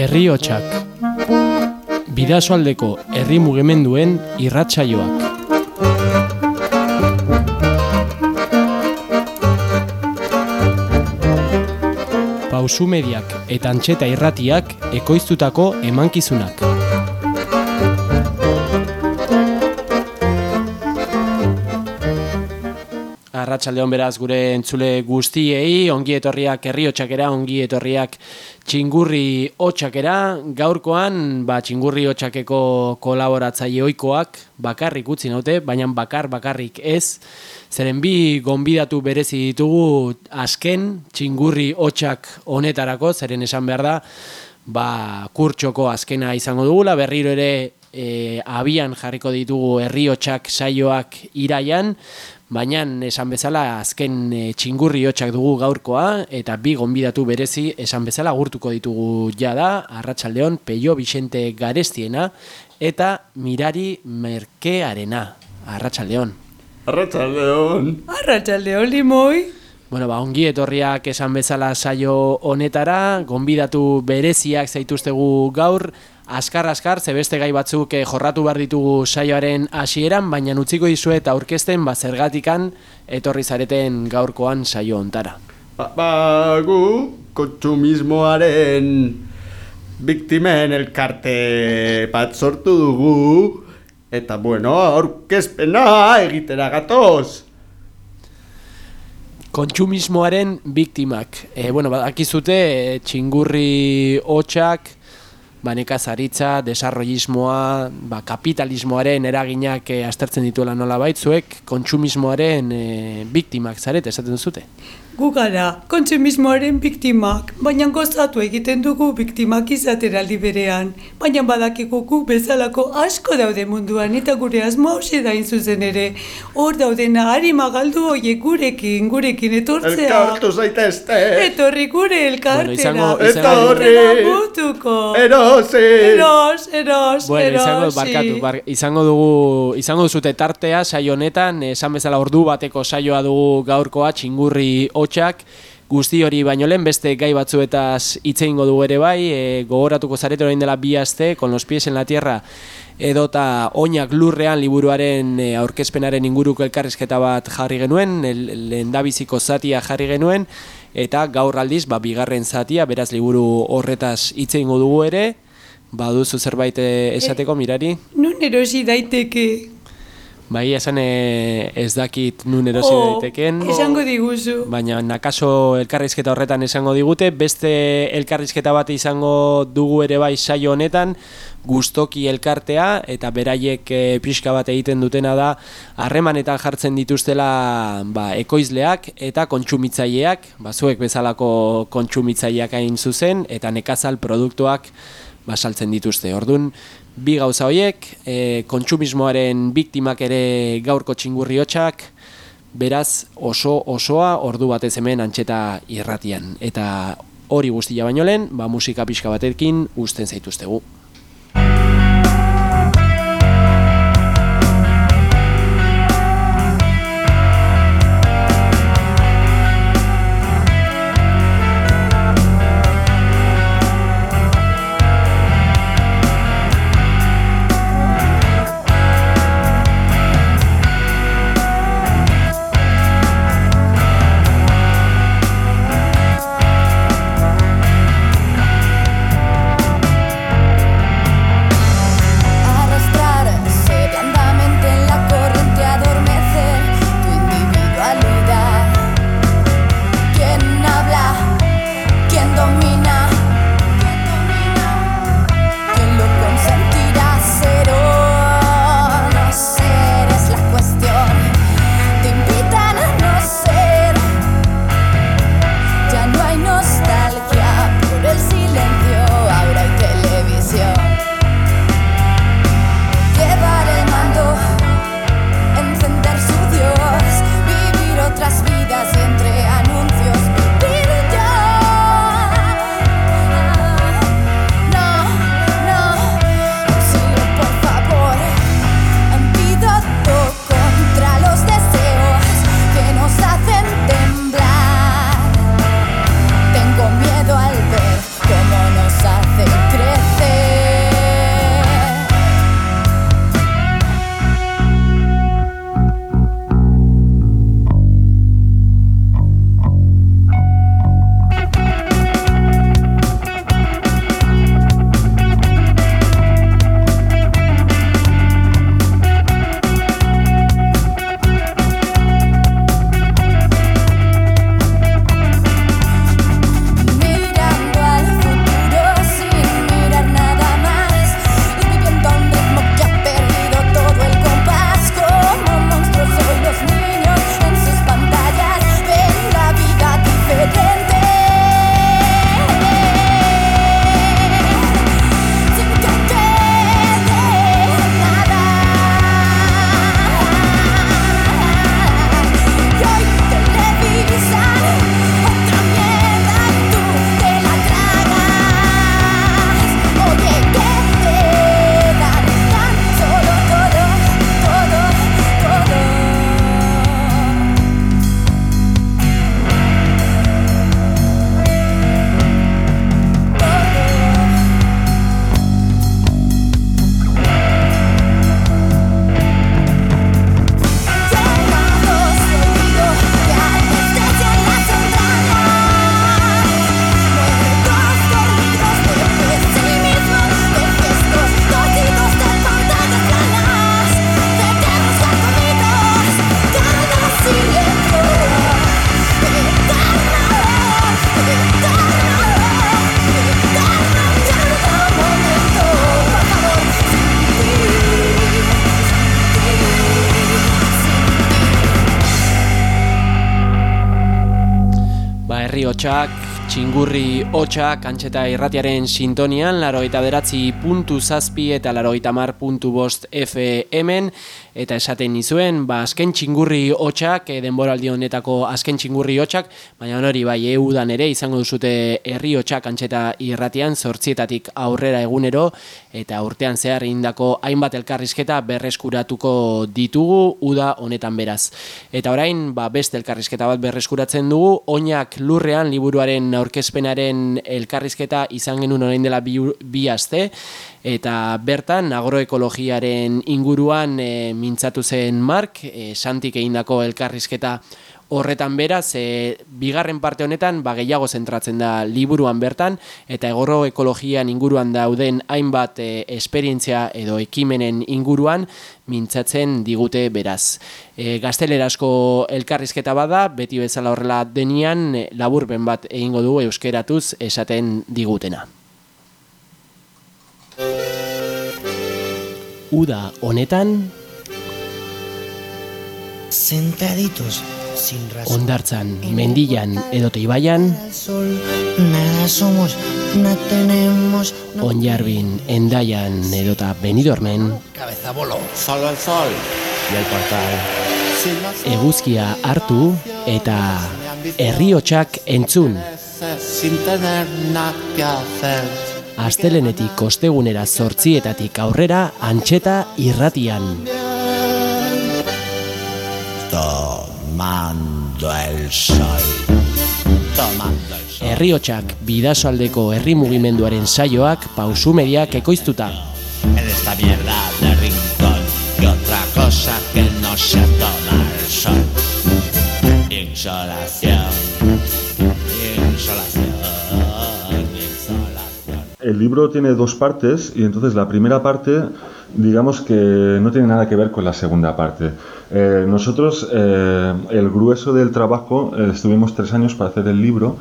Herri hotxak Bidasoaldeko herri mugimenduen irratsaioak. Pausu mediak eta antxeta irratiak ekoiztutako emankizunak. Arratsaldeon beraz gure entzule guztiei, ongi etorriak herri hotxakera, ongi etorriak txingurri hotxakera, gaurkoan ba, txingurri hotxakeko kolaboratzaile oikoak bakarrik utzi naute, baina bakar bakarrik ez, zeren bi gonbidatu berezi ditugu azken txingurri hotxak honetarako, zeren esan behar da, ba, kurtsoko azkena izango dugula, berriro ere e, abian jarriko ditugu herri hotxak saioak iraian, Baina esan bezala azken e, txingurri hotxak dugu gaurkoa eta bi gonbidatu berezi esan bezala gurtuko ditugu jada Arratsaldeon Peio Vicente Garestiena eta Mirari Merkearena. Arratsaldeon. Arratsaldeon. Arratsaldeon limoi. Bueno, ba, ongi etorriak esan bezala saio honetara, gonbidatu bereziak zaituztegu gaur, Askar, askar, zebeste gai batzuk eh, jorratu behar ditugu saioaren hasieran, baina utziko dizu eta aurkezten ba, zergatikan etorri zareten gaurkoan saio ontara. Ba, ba gu, kontsumismoaren biktimen elkarte bat sortu dugu, eta bueno, aurkezpena egitera gatoz. Kontsumismoaren biktimak. E, bueno, badakizute, e, txingurri hotxak, ba, nekazaritza, desarrollismoa, ba, kapitalismoaren eraginak e, aztertzen dituela nola baitzuek, kontsumismoaren e, biktimak zaret, esaten duzute? Gu gara, kontsumismoaren biktimak, baina gozatu egiten dugu biktimak izateraldi berean, baina badakiko gu bezalako asko daude munduan eta gure asmo hausi da zuzen ere. Hor daudena harima galdu hoiek gurekin, gurekin etortzea. Elkartu zaitezte. Etorri gure elkartera. Bueno, izango, izango, Etorri. Erosi. Eros, eros, bueno, erosi. Izango, barkatu, bar, izango dugu, izango duzute tartea saio honetan, esan bezala ordu bateko saioa dugu gaurkoa, txingurri hotxak, guzti hori baino lehen beste gai batzuetaz hitze eingo dugu ere bai, e, gogoratuko zarete orain dela bi aste, con los pies en la tierra, edota oinak lurrean liburuaren e, aurkezpenaren inguruko elkarrizketa bat jarri genuen, lehendabiziko zatia jarri genuen, eta gaur aldiz, ba, bigarren zatia, beraz liburu horretaz hitze eingo dugu ere, baduzu zerbait e, esateko mirari? Nun erosi daiteke? Bai, esan e, ez dakit nun erosi Oh, daiteken. Esango diguzu. Baina nakaso elkarrizketa horretan esango digute, beste elkarrizketa bat izango dugu ere bai saio honetan, gustoki elkartea eta beraiek e, pixka bat egiten dutena da harremanetan jartzen dituztela ba, ekoizleak eta kontsumitzaileak, ba, zuek bezalako kontsumitzaileak hain zuzen eta nekazal produktuak basaltzen dituzte. Ordun bi gauza horiek, e, kontsumismoaren biktimak ere gaurko txingurri hotxak, beraz oso osoa ordu batez hemen antxeta irratian. Eta hori guztia baino lehen, ba, musika pixka batekin uzten zaituztegu. Txingurri hotxak, antxeta irratiaren sintonian, laroita beratzi puntu zazpi eta laroita mar puntu bost FM, eta esaten nizuen, ba, azken txingurri hotxak, e, denboraldi honetako azken txingurri hotxak, baina hori bai, eudan ere, izango duzute herri hotxak antxeta irratian, zortzietatik aurrera egunero, eta urtean zehar indako hainbat elkarrizketa berreskuratuko ditugu, uda honetan beraz. Eta orain, ba, beste elkarrizketa bat berreskuratzen dugu, oinak lurrean liburuaren aurkezpenaren elkarrizketa izan genuen orain dela bi, bi aste eta bertan agroekologiaren inguruan e, mintzatu zen Mark, e, Santik egindako elkarrizketa horretan beraz, e, bigarren parte honetan ba, gehiago zentratzen da liburuan bertan, eta egorro ekologian inguruan dauden hainbat e, esperientzia edo ekimenen inguruan mintzatzen digute beraz. E, gaztelerasko elkarrizketa bada, beti bezala horrela denian, e, laburben bat egingo du euskeratuz esaten digutena. Uda honetan... Sentaditos Ondartzan, mendian edo teibaian Onjarbin, endaian edota benidormen. Cabeza bolo, sol al sol. Y el portal. Eguzkia hartu eta herriotsak entzun. Astelenetik kostegunera zortzietatik aurrera antxeta irratian tomando el sol. Tomando el sol. Herriotsak bidasoaldeko herri mugimenduaren saioak pausu mediak ekoiztuta. En esta mierda de rincón y otra cosa que no se toma el sol. Insolación. Insolación. El libro tiene dos partes y entonces la primera parte digamos que no tiene nada que ver con la segunda parte. Eh, nosotros, eh, el grueso del trabajo, eh, estuvimos tres años para hacer el libro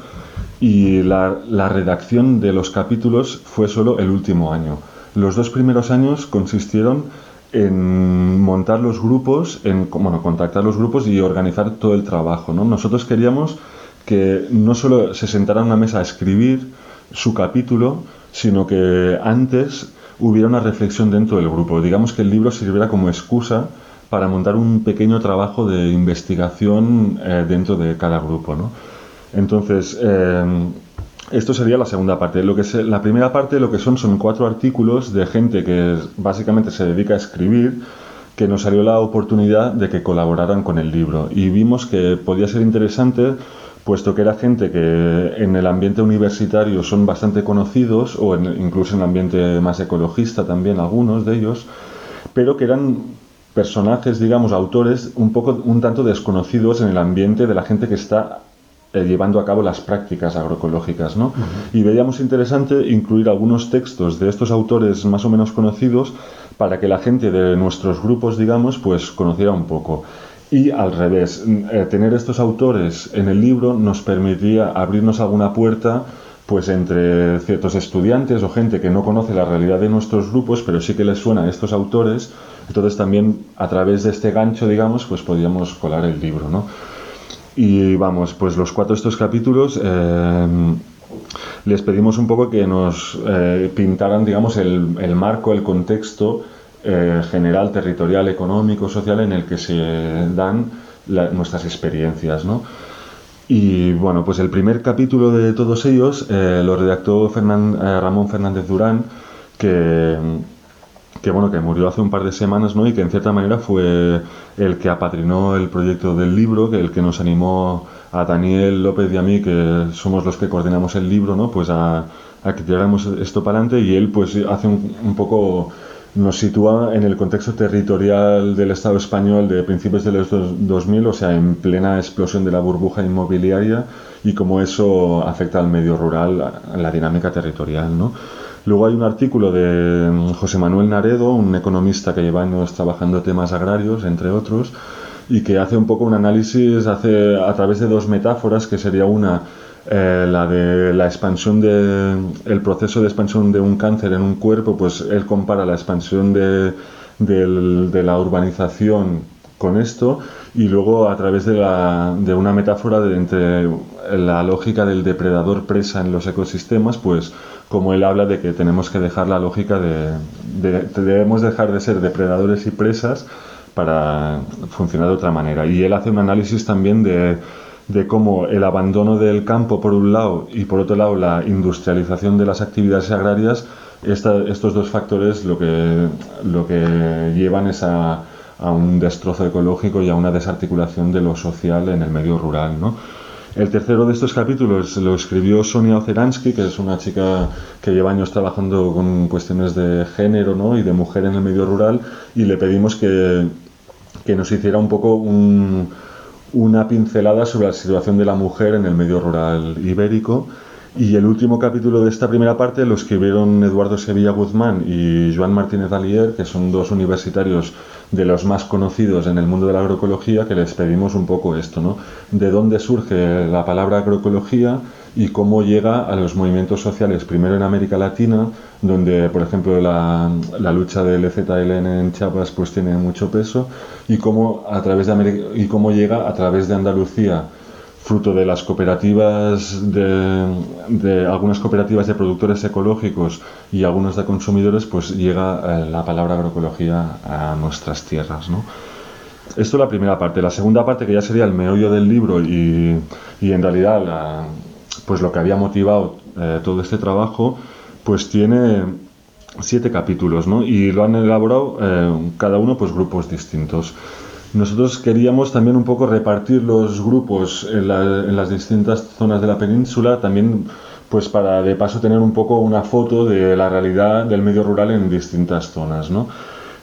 y la, redacción de los capítulos fue solo el último año. Los dos primeros años consistieron en montar los grupos, en bueno, contactar los grupos y organizar todo el trabajo. ¿no? Nosotros queríamos que no solo se sentara a una mesa a escribir su capítulo, sino que antes hubiera una reflexión dentro del grupo. Digamos que el libro sirviera como excusa para montar un pequeño trabajo de investigación eh, dentro de cada grupo. ¿no? Entonces, eh, esto sería la segunda parte. Lo que la primera parte lo que son son cuatro artículos de gente que básicamente se dedica a escribir, que nos salió la oportunidad de que colaboraran con el libro. Y vimos que podía ser interesante puesto que era gente que en el ambiente universitario son bastante conocidos, o incluso en el ambiente más ecologista también algunos de ellos, pero que eran personajes, digamos, autores un poco, un tanto desconocidos en el ambiente de la gente que está eh, llevando a cabo las prácticas agroecológicas, ¿no? Y veíamos interesante incluir algunos textos de estos autores más o menos conocidos para que la gente de nuestros grupos, digamos, pues conociera un poco. Y al revés, eh, tener estos autores en el libro nos permitía abrirnos alguna puerta pues entre ciertos estudiantes o gente que no conoce la realidad de nuestros grupos, pero sí que les suena a estos autores, entonces también a través de este gancho, digamos, pues podíamos colar el libro, ¿no? Y vamos, pues los cuatro estos capítulos eh, les pedimos un poco que nos eh, pintaran, digamos, el, el, marco, el contexto eh, general, territorial, económico, social en el que se dan la, nuestras experiencias, ¿no? Y bueno, pues el primer capítulo de todos ellos eh, lo redactó Fernán, eh, Ramón Fernández Durán, que, que, bueno, que murió hace un par de semanas, ¿no? Y que en cierta manera fue el que apadrinó el proyecto del libro, que el que nos animó a Daniel López y a mí, que somos los que coordinamos el libro, ¿no? Pues a, a que tiráramos esto para adelante y él pues hace un, un poco nos sitúa en el contexto territorial del Estado español de principios de los 2000, o sea, en plena explosión de la burbuja inmobiliaria y cómo eso afecta al medio rural, a la dinámica territorial, ¿no? Luego hay un artículo de mm, José Manuel Naredo, un economista que lleva años trabajando temas agrarios, entre otros, y que hace un poco un análisis hace, a través de dos metáforas, que sería una eh, la de la expansión de el proceso de expansión de un cáncer en un cuerpo, pues él compara la expansión de, de la urbanización con esto y luego a través de, la, de una metáfora de entre la lógica del depredador presa en los ecosistemas, pues como él habla de que tenemos que dejar la lógica de, de debemos dejar de ser depredadores y presas para funcionar de otra manera. Y él hace un análisis también de, de cómo el abandono del campo por un lado y por otro lado la industrialización de las actividades agrarias, estos dos factores lo que, lo que llevan es a, un destrozo ecológico y a una desarticulación de lo social en el medio rural. ¿no? El tercero de estos capítulos lo escribió Sonia Oceransky, que es una chica que lleva años trabajando con cuestiones de género ¿no? y de mujer en el medio rural, y le pedimos que, que nos hiciera un poco un, una pincelada sobre la situación de la mujer en el medio rural ibérico. Y el último capítulo de esta primera parte lo escribieron Eduardo Sevilla Guzmán y Joan Martínez Alier, que son dos universitarios de los más conocidos en el mundo de la agroecología, que les pedimos un poco esto, ¿no? De dónde surge la palabra agroecología y cómo llega a los movimientos sociales, primero en América Latina, donde, por ejemplo, la, la lucha del EZLN en Chiapas pues tiene mucho peso, y cómo, a través de América, y cómo llega a través de Andalucía, fruto de las cooperativas, de, algunas cooperativas de productores ecológicos y algunos de consumidores, pues llega eh, la palabra agroecología a nuestras tierras, ¿no? Esto es la primera parte. La segunda parte, que ya sería el meollo del libro y, y en realidad pues lo que había motivado eh, todo este trabajo, pues tiene siete capítulos, ¿no? Y lo han elaborado eh, cada uno, pues grupos distintos. Nosotros queríamos también un poco repartir los grupos en, la, en, las distintas zonas de la península, también pues para de paso tener un poco una foto de la realidad del medio rural en distintas zonas, ¿no?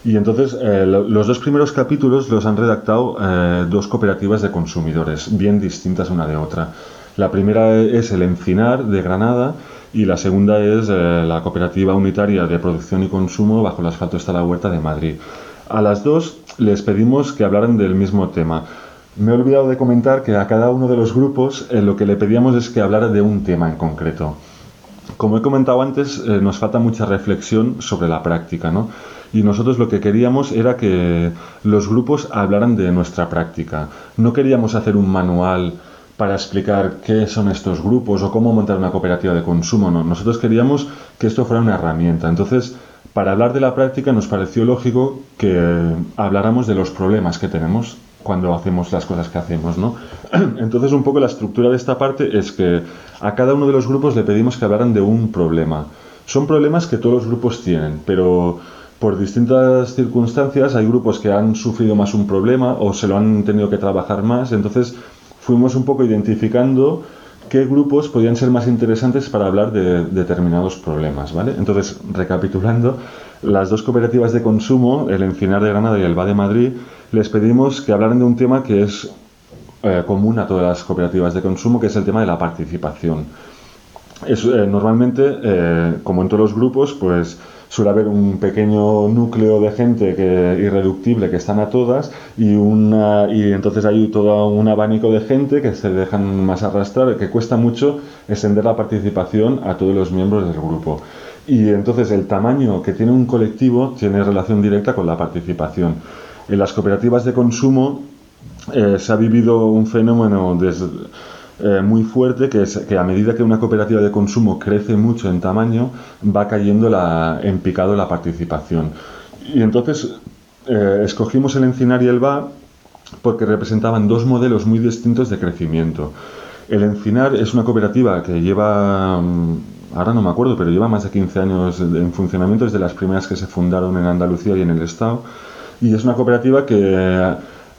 Y entonces eh, lo, los dos primeros capítulos los han redactado eh, dos cooperativas de consumidores, bien distintas una de otra. La primera es el Encinar de Granada y la segunda es eh, la Cooperativa Unitaria de Producción y Consumo bajo el asfalto está la huerta de Madrid. A las dos les pedimos que hablaran del mismo tema. Me he olvidado de comentar que a cada uno de los grupos eh, lo que le pedíamos es que hablara de un tema en concreto. Como he comentado antes, eh, nos falta mucha reflexión sobre la práctica, ¿no? Y nosotros lo que queríamos era que los grupos hablaran de nuestra práctica. No queríamos hacer un manual para explicar qué son estos grupos o cómo montar una cooperativa de consumo. No, nosotros queríamos que esto fuera una herramienta. Entonces, para hablar de la práctica nos pareció lógico que habláramos de los problemas que tenemos cuando hacemos las cosas que hacemos, ¿no? Entonces, un poco la estructura de esta parte es que a cada uno de los grupos le pedimos que hablaran de un problema. Son problemas que todos los grupos tienen, pero por distintas circunstancias hay grupos que han sufrido más un problema o se lo han tenido que trabajar más, entonces fuimos un poco identificando qué grupos podían ser más interesantes para hablar de determinados problemas, ¿vale? Entonces, recapitulando, las dos cooperativas de consumo, el Encinar de Granada y el BA de Madrid, les pedimos que hablaran de un tema que es eh, común a todas las cooperativas de consumo, que es el tema de la participación. Es, eh, normalmente, eh, como en todos los grupos, pues suele haber un pequeño núcleo de gente que, irreductible que están a todas y, una, y entonces hay todo un abanico de gente que se dejan más arrastrar, que cuesta mucho extender la participación a todos los miembros del grupo. Y entonces el tamaño que tiene un colectivo tiene relación directa con la participación. En las cooperativas de consumo eh, se ha vivido un fenómeno desde eh, muy fuerte, que es que a medida que una cooperativa de consumo crece mucho en tamaño, va cayendo la, en picado la participación. Y entonces eh, escogimos el Encinar y el BA porque representaban dos modelos muy distintos de crecimiento. El Encinar es una cooperativa que lleva, mm, ahora no me acuerdo, pero lleva más de 15 años en funcionamiento, es de las primeras que se fundaron en Andalucía y en el Estado, y es una cooperativa que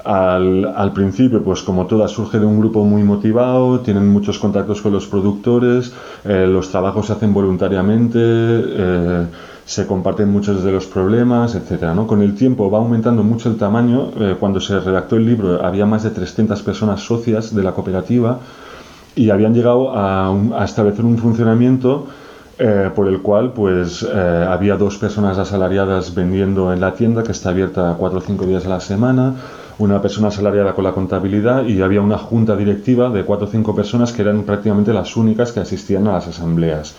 al, al, principio, pues como todas, surge de un grupo muy motivado, tienen muchos contactos con los productores, eh, los trabajos se hacen voluntariamente, eh, se comparten muchos de los problemas, etc. ¿no? Con el tiempo va aumentando mucho el tamaño. Eh, cuando se redactó el libro había más de 300 personas socias de la cooperativa y habían llegado a, un, a establecer un funcionamiento eh, por el cual pues eh, había dos personas asalariadas vendiendo en la tienda que está abierta cuatro o cinco días a la semana, una persona asalariada con la contabilidad y había una junta directiva de cuatro o cinco personas que eran prácticamente las únicas que asistían a las asambleas.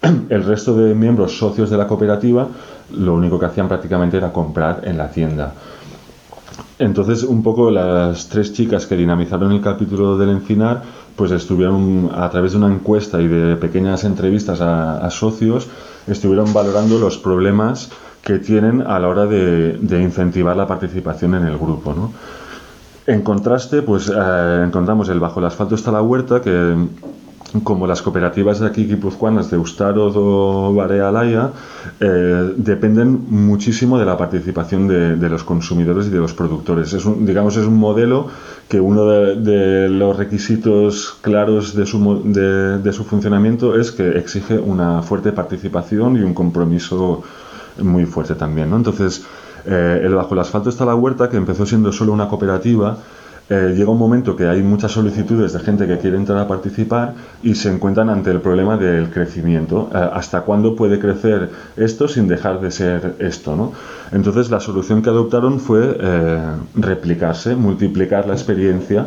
El resto de miembros socios de la cooperativa lo único que hacían prácticamente era comprar en la tienda. Entonces, un poco las tres chicas que dinamizaron el capítulo del Encinar, pues estuvieron a través de una encuesta y de pequeñas entrevistas a, a socios, estuvieron valorando los problemas que tienen a la hora de, de incentivar la participación en el grupo. ¿no? En contraste, pues eh, encontramos el Bajo el Asfalto está la huerta, que como las cooperativas de aquí guipuzcoanas de Ustaroz o Barea Alaya, eh, dependen muchísimo de la participación de, de, los consumidores y de los productores. Es un, digamos, es un modelo que uno de, de los requisitos claros de su, de, de su funcionamiento es que exige una fuerte participación y un compromiso muy fuerte también. ¿no? Entonces, eh, el Bajo el Asfalto está la huerta, que empezó siendo solo una cooperativa, eh, llega un momento que hay muchas solicitudes de gente que quiere entrar a participar y se encuentran ante el problema del crecimiento. Eh, ¿Hasta cuándo puede crecer esto sin dejar de ser esto? ¿no? Entonces la solución que adoptaron fue eh, replicarse, multiplicar la experiencia.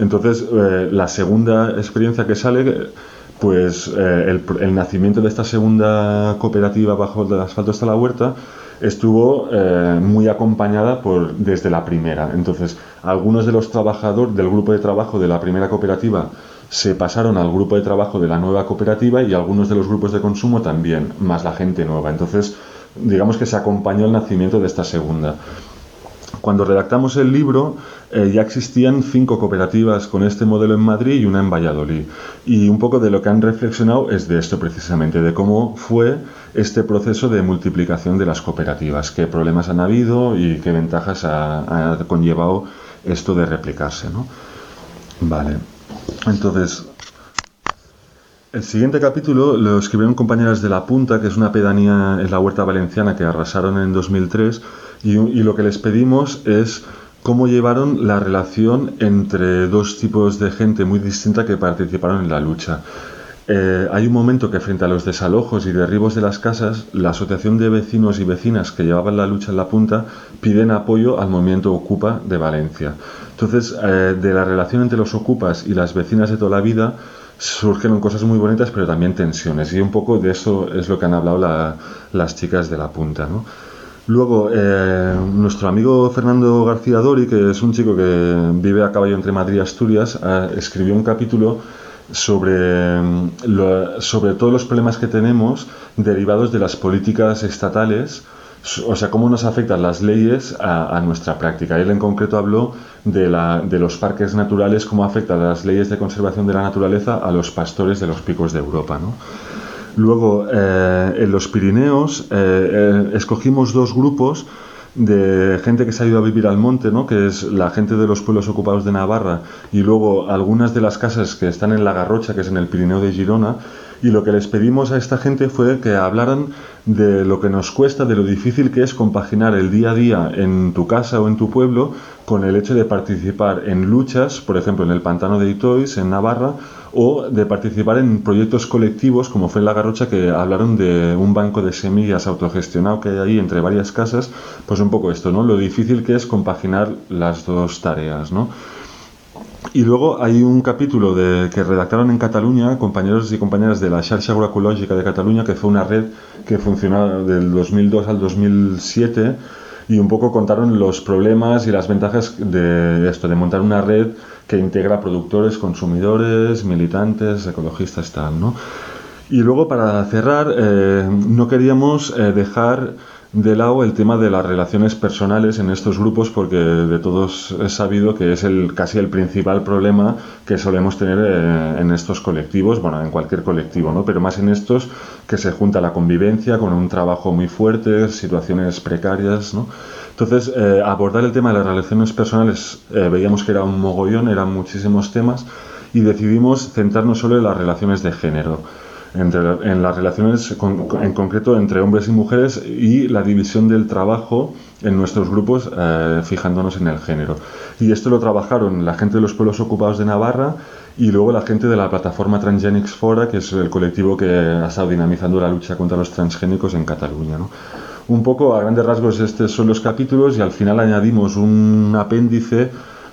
Entonces la segunda experiencia que sale pues el, el, nacimiento de esta segunda cooperativa bajo el asfalto hasta la huerta estuvo eh, muy acompañada por desde la primera. Entonces, algunos de los trabajadores del grupo de trabajo de la primera cooperativa se pasaron al grupo de trabajo de la nueva cooperativa y algunos de los grupos de consumo también, más la gente nueva. Entonces, digamos que se acompañó el nacimiento de esta segunda. Cuando redactamos el libro eh, ya existían cinco cooperativas con este modelo en Madrid y una en Valladolid. Y un poco de lo que han reflexionado es de esto precisamente, de cómo fue este proceso de multiplicación de las cooperativas, qué problemas han habido y qué ventajas ha, conllevado esto de replicarse. ¿no? Vale, entonces el siguiente capítulo lo escribieron compañeras de La Punta, que es una pedanía en la Huerta Valenciana que arrasaron en 2003, y, y, lo que les pedimos es cómo llevaron la relación entre dos tipos de gente muy distinta que participaron en la lucha. Eh, hay un momento que frente a los desalojos y derribos de las casas, la Asociación de Vecinos y Vecinas que llevaban la lucha en la punta piden apoyo al movimiento Ocupa de Valencia. Entonces, eh, de la relación entre los ocupas y las vecinas de toda la vida, surgieron cosas muy bonitas, pero también tensiones. Y un poco de eso es lo que han hablado la, las chicas de la punta. ¿no? Luego, eh, nuestro amigo Fernando García Dori, que es un chico que vive a caballo entre Madrid y Asturias, eh, escribió un capítulo sobre, lo, sobre todos los problemas que tenemos derivados de las políticas estatales, o sea, cómo nos afectan las leyes a, a nuestra práctica. Él en concreto habló de, la, de, los parques naturales, cómo afectan las leyes de conservación de la naturaleza a los pastores de los picos de Europa. ¿no? Luego, eh, en los Pirineos, eh, eh, escogimos dos grupos de gente que se ha ido a vivir al monte, ¿no? que es la gente de los pueblos ocupados de Navarra y luego algunas de las casas que están en la Garrocha, que es en el Pirineo de Girona, y lo que les pedimos a esta gente fue que hablaran de lo que nos cuesta, de lo difícil que es compaginar el día a día en tu casa o en tu pueblo con el hecho de participar en luchas, por ejemplo en el pantano de Itois, en Navarra, o de participar en proyectos colectivos como fue La Garrocha que hablaron de un banco de semillas autogestionado que hay ahí entre varias casas, pues un poco esto, ¿no? Lo difícil que es compaginar las dos tareas, ¿no? Y luego hay un capítulo de, que redactaron en Cataluña compañeros y compañeras de la Xarxa Agroecológica de Cataluña, que fue una red que funcionó del 2002 al 2007 y un poco contaron los problemas y las ventajas de esto, de montar una red que integra productores, consumidores, militantes, ecologistas, tal, ¿no? Y luego para cerrar, eh, no queríamos eh, dejar de lado el tema de las relaciones personales en estos grupos porque de todos es sabido que es el casi el principal problema que solemos tener eh, en estos colectivos, bueno, en cualquier colectivo, ¿no? Pero más en estos que se junta la convivencia con un trabajo muy fuerte, situaciones precarias, ¿no? Entonces, eh, abordar el tema de las relaciones personales eh, veíamos que era un mogollón, eran muchísimos temas y decidimos centrarnos solo en las relaciones de género entre, en las relaciones con, en concreto entre hombres y mujeres y la división del trabajo en nuestros grupos eh, fijándonos en el género. Y esto lo trabajaron la gente de los pueblos ocupados de Navarra y luego la gente de la plataforma Transgenics Fora, que es el colectivo que ha estado dinamizando la lucha contra los transgénicos en Cataluña. ¿no? Un poco a grandes rasgos estos son los capítulos y al final añadimos un apéndice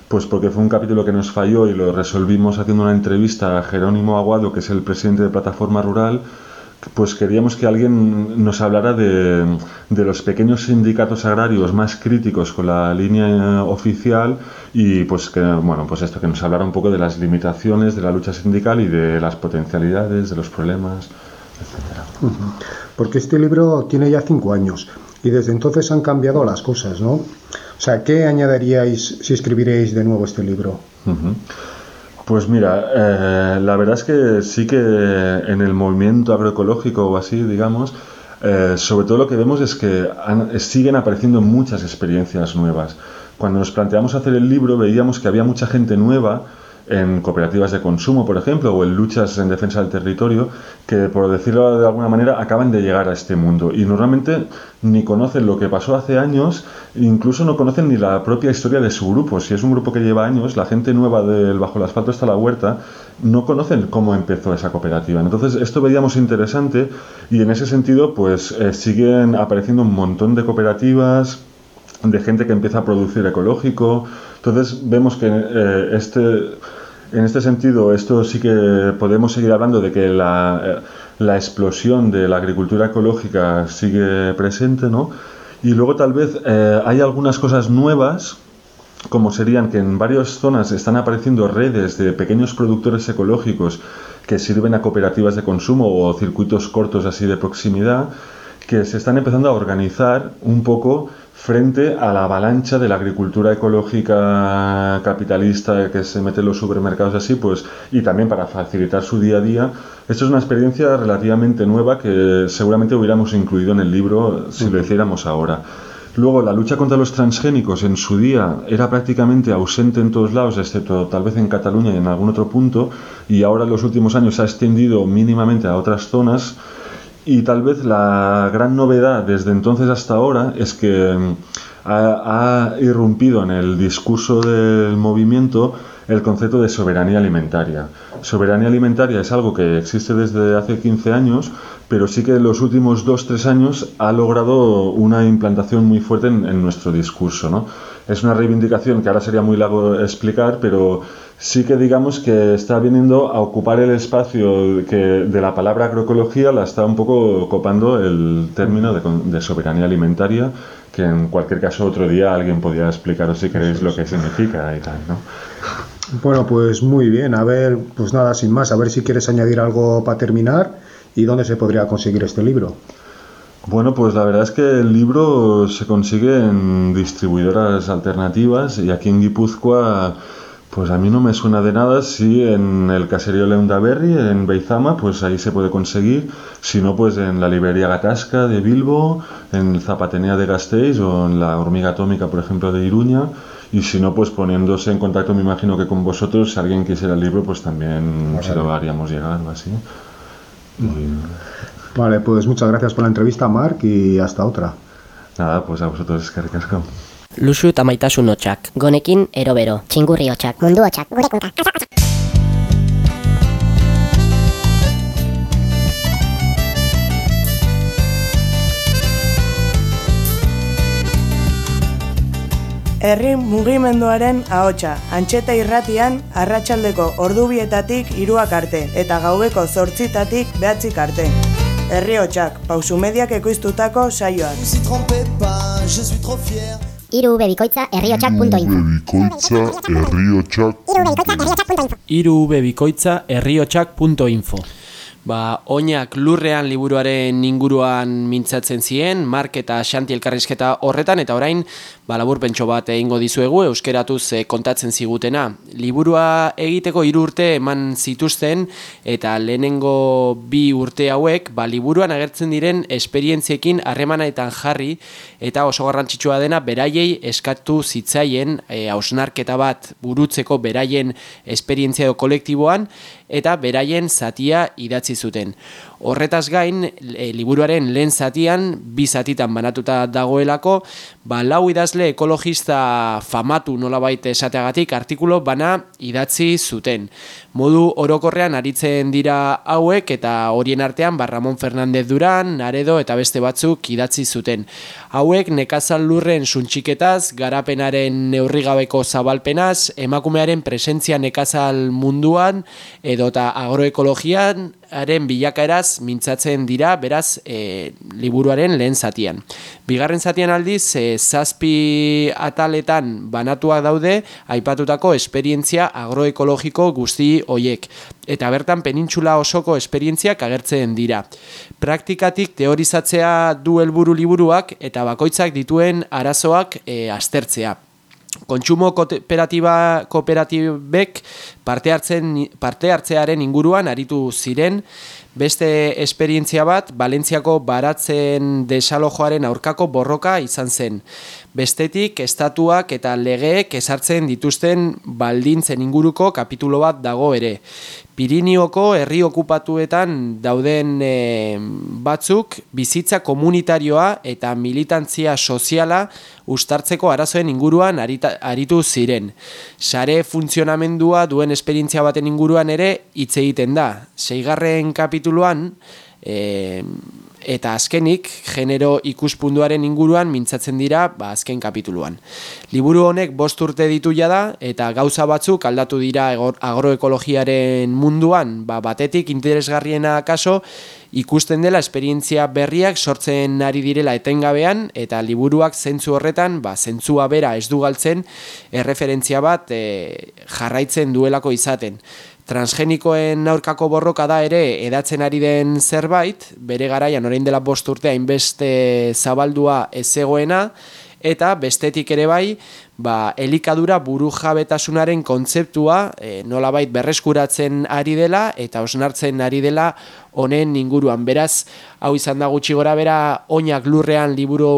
pues porque fue un capítulo que nos falló y lo resolvimos haciendo una entrevista a Jerónimo Aguado, que es el presidente de Plataforma Rural, pues queríamos que alguien nos hablara de, los pequeños sindicatos agrarios más críticos con la línea oficial y pues que bueno pues esto que nos hablara un poco de las limitaciones de la lucha sindical y de las potencialidades de los problemas etcétera porque este libro tiene ya cinco años y desde entonces han cambiado las cosas no o sea qué añadiríais si escribiréis de nuevo este libro. Pues mira, eh, la verdad es que sí que en el movimiento agroecológico o así, digamos, eh, sobre todo lo que vemos es que han, siguen apareciendo muchas experiencias nuevas. Cuando nos planteamos hacer el libro veíamos que había mucha gente nueva en cooperativas de consumo, por ejemplo, o en luchas en defensa del territorio, que por decirlo de alguna manera acaban de llegar a este mundo y normalmente ni conocen lo que pasó hace años, incluso no conocen ni la propia historia de su grupo. Si es un grupo que lleva años, la gente nueva del Bajo el Asfalto está la huerta, no conocen cómo empezó esa cooperativa. Entonces esto veíamos interesante y en ese sentido pues eh, siguen apareciendo un montón de cooperativas, de gente que empieza a producir ecológico. Entonces vemos que eh, este, en este sentido esto sí que podemos seguir hablando de que la, eh, la, explosión de la agricultura ecológica sigue presente, ¿no? Y luego tal vez eh, hay algunas cosas nuevas como serían que en varias zonas están apareciendo redes de pequeños productores ecológicos que sirven a cooperativas de consumo o circuitos cortos así de proximidad que se están empezando a organizar un poco frente a la avalancha de la agricultura ecológica capitalista que se mete en los supermercados así, pues, y también para facilitar su día a día. Esto es una experiencia relativamente nueva que seguramente hubiéramos incluido en el libro si lo hiciéramos ahora. Luego, la lucha contra los transgénicos en su día era prácticamente ausente en todos lados, excepto tal vez en Cataluña y en algún otro punto, y ahora en los últimos años se ha extendido mínimamente a otras zonas. Y tal vez la gran novedad desde entonces hasta ahora es que ha, ha, irrumpido en el discurso del movimiento el concepto de soberanía alimentaria. Soberanía alimentaria es algo que existe desde hace 15 años, pero sí que en los últimos 2-3 años ha logrado una implantación muy fuerte en, en nuestro discurso. ¿no? Es una reivindicación que ahora sería muy largo explicar, pero sí que digamos que está viniendo a ocupar el espacio que de la palabra agroecología la está un poco copando el término de, de, soberanía alimentaria que en cualquier caso otro día alguien podría explicaros si queréis lo que significa y tal, ¿no? Bueno, pues muy bien, a ver, pues nada, sin más, a ver si quieres añadir algo para terminar y dónde se podría conseguir este libro. Bueno, pues la verdad es que el libro se consigue en distribuidoras alternativas y aquí en Guipúzcoa pues a mí no me suena de nada si en el caserío Leundaberri, en Beizama, pues ahí se puede conseguir. Si no, pues en la librería Gatasca de Bilbo, en Zapatenea de Gasteiz o en la Hormiga Atómica, por ejemplo, de Iruña. Y si no, pues poniéndose en contacto, me imagino que con vosotros, si alguien quisiera el libro, pues también se lo haríamos llegar o así. Y... Vale, pues muchas gracias por la entrevista, Marc, y hasta otra. Nada, pues a vosotros es que ricasco. Luxu eta maitasun hotxak. Gonekin erobero. Txingurri hotxak. Mundu hotxak. Gure kunka. Herri mugimenduaren ahotsa, antxeta irratian, arratsaldeko ordubietatik iruak arte, eta gaubeko zortzitatik behatzik arte. Herri hotxak, pausu mediak ekoiztutako saioak. Iru bebikoitza herriotxak.info Iru bebikoitza herriotxak.info Ba, oinak lurrean liburuaren inguruan mintzatzen ziren, Mark eta Xanti elkarrizketa horretan, eta orain, ba, labur pentso bat egingo dizuegu, euskeratuz e, kontatzen zigutena. Liburua egiteko hiru urte eman zituzten, eta lehenengo bi urte hauek, ba, liburuan agertzen diren esperientziekin harremanetan jarri, eta oso garrantzitsua dena, beraiei eskatu zitzaien, e, hausnarketa bat burutzeko beraien esperientzia kolektiboan, eta beraien zatia idatzi sie so denn? Horretaz gain, e, liburuaren lehen zatian, bi zatitan banatuta dagoelako, ba, lau idazle ekologista famatu nolabait esateagatik artikulo bana idatzi zuten. Modu orokorrean aritzen dira hauek eta horien artean ba, Ramon Fernandez Duran, Naredo eta beste batzuk idatzi zuten. Hauek nekazal lurren suntxiketaz, garapenaren neurrigabeko zabalpenaz, emakumearen presentzia nekazal munduan edota agroekologian haren bilakaeraz mintzatzen dira beraz e, liburuaren lehen zatian. Bigarren zatian aldiz, e, zazpi ataletan banatuak daude aipatutako esperientzia agroekologiko guzti hoiek eta bertan penintxula osoko esperientziak agertzen dira. Praktikatik teorizatzea du helburu liburuak eta bakoitzak dituen arazoak e, aztertzea. Kontsumo kooperatibek parte hartzen parte hartzearen inguruan aritu ziren beste esperientzia bat Valentziako baratzen desalojoaren aurkako borroka izan zen. Bestetik estatuak eta legeek esartzen dituzten baldintzen inguruko kapitulo bat dago ere. Pirinioko herri okupatuetan dauden e, batzuk bizitza komunitarioa eta militantzia soziala ustartzeko arazoen inguruan arita, aritu ziren. Sare funtzionamendua duen esperientzia baten inguruan ere hitz egiten da. Seigarren kapituluan e, eta azkenik genero ikuspunduaren inguruan mintzatzen dira ba, azken kapituluan. Liburu honek bost urte ditu da eta gauza batzuk aldatu dira agroekologiaren munduan ba, batetik interesgarriena kaso ikusten dela esperientzia berriak sortzen ari direla etengabean eta liburuak zentzu horretan ba, zentzua bera ez du galtzen erreferentzia bat e, jarraitzen duelako izaten transgenikoen aurkako borroka da ere edatzen ari den zerbait, bere garaian orain dela bost urte hainbeste zabaldua ez zegoena, eta bestetik ere bai, ba, elikadura buru jabetasunaren kontzeptua e, nolabait berreskuratzen ari dela eta osnartzen ari dela honen inguruan. Beraz, hau izan da gutxi gora bera, oinak lurrean liburu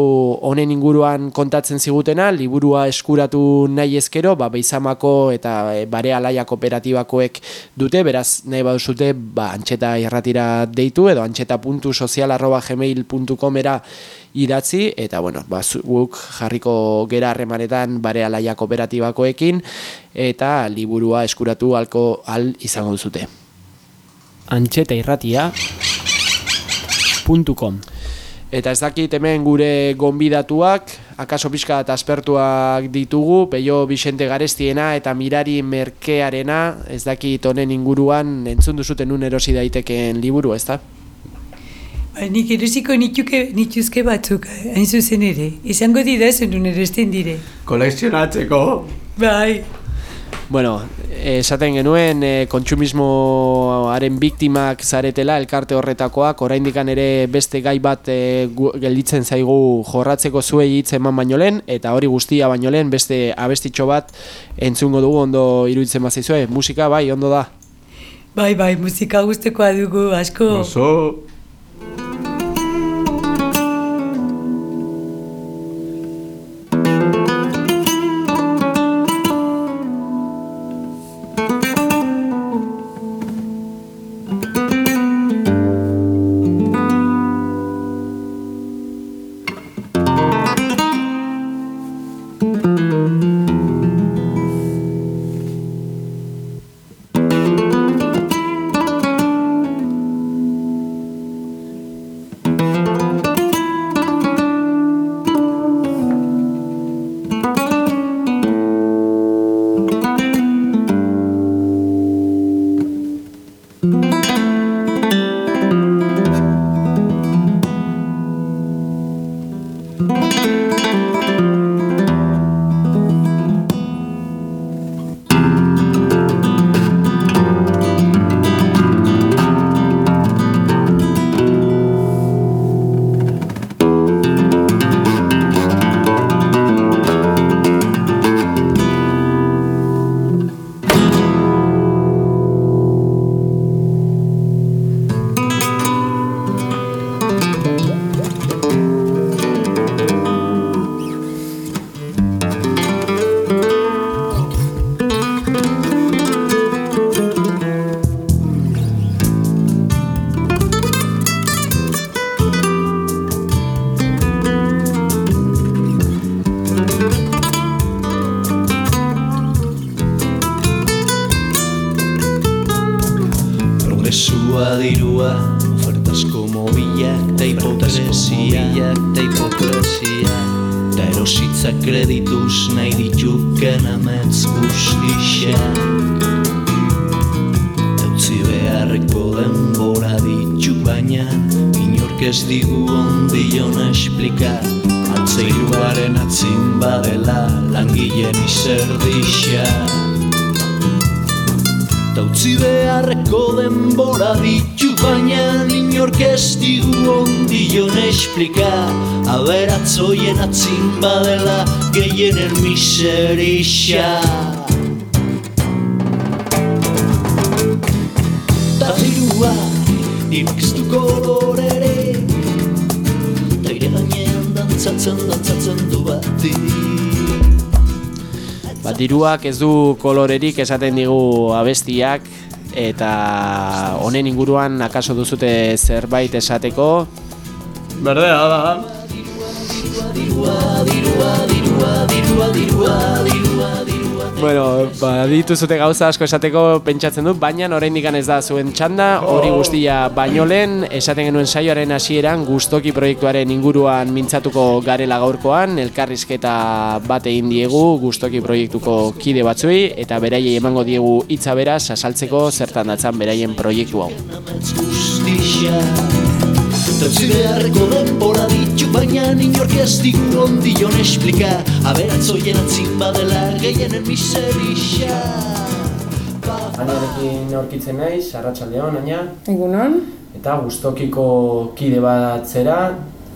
honen inguruan kontatzen zigutena, liburua eskuratu nahi ezkero, ba, beizamako eta e, bare alaia kooperatibakoek dute, beraz, nahi baduzute, ba, antxeta irratira deitu, edo antxeta.sozial arroba gmail.com era idatzi, eta bueno, ba, guk jarriko gera harremanetan bare alaia kooperatibakoekin, eta liburua eskuratu alko al izango duzute. Antxeta irratia.com Eta ez dakit hemen gure gonbidatuak, akaso pixka eta aspertuak ditugu, peio Bixente Garestiena eta Mirari Merkearena, ez dakit honen inguruan entzun duzuten un erosi daitekeen liburu, ez da? Ba, nik erosiko nituke, nituzke batzuk, hain zuzen ere. Izango dira zenun erosten dire. Kolekzionatzeko. Bai. Bueno, esaten genuen e, kontsumismoaren biktimak zaretela elkarte horretakoak, oraindikan ere beste gai bat e, gelditzen zaigu jorratzeko zuei hitz eman baino lehen, eta hori guztia baino lehen beste abestitxo bat entzungo dugu ondo iruditzen bazaizue. Musika bai, ondo da? Bai, bai, musika guztekoa dugu, asko. Oso. Ez digu ondion esplika Aberatzoien atzin badela gehienen miserixia Ta dirua irkiztu kolorere Ta ire gainean dantzatzen, dantzatzen du bati. Ba, diruak ez du kolorerik esaten digu abestiak eta honen inguruan akaso duzute zerbait esateko Berdea da. Bueno, ba, dituzute gauza asko esateko pentsatzen dut, baina oraindik ez da zuen txanda, hori guztia baino lehen, esaten genuen saioaren hasieran gustoki proiektuaren inguruan mintzatuko garela gaurkoan, elkarrizketa bat egin diegu gustoki proiektuko kide batzuei, eta beraiei emango diegu hitza beraz asaltzeko zertan datzan beraien proiektu hau. Tautzi beharreko denbora ditu baina inork ez digu ondion esplika. Aberatzoien atzin badela gehienen miserixia. Ainarekin aurkitzen naiz, arratsaldeon aina, Egunon, eta gustokiko kide bat zera,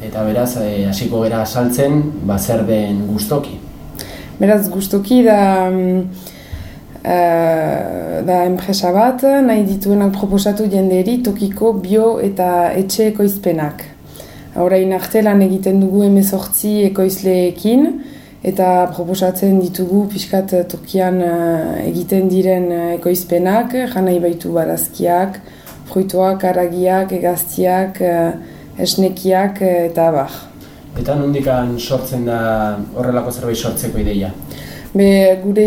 eta beraz eh, hasiko gera saltzen, ba zer den gustoki. beraz gustuki da eh, da enpresa bat, nahi dituenak proposatu jenderi tokiko bio eta etxe ekoizpenak. Horain arte lan egiten dugu emezortzi ekoizleekin, eta proposatzen ditugu pixkat tokian eh, egiten diren eh, ekoizpenak, janai baitu barazkiak, fruituak, aragiak, egaztiak, esnekiak eta abar. Eta nondikan sortzen da horrelako zerbait sortzeko ideia? Be, gure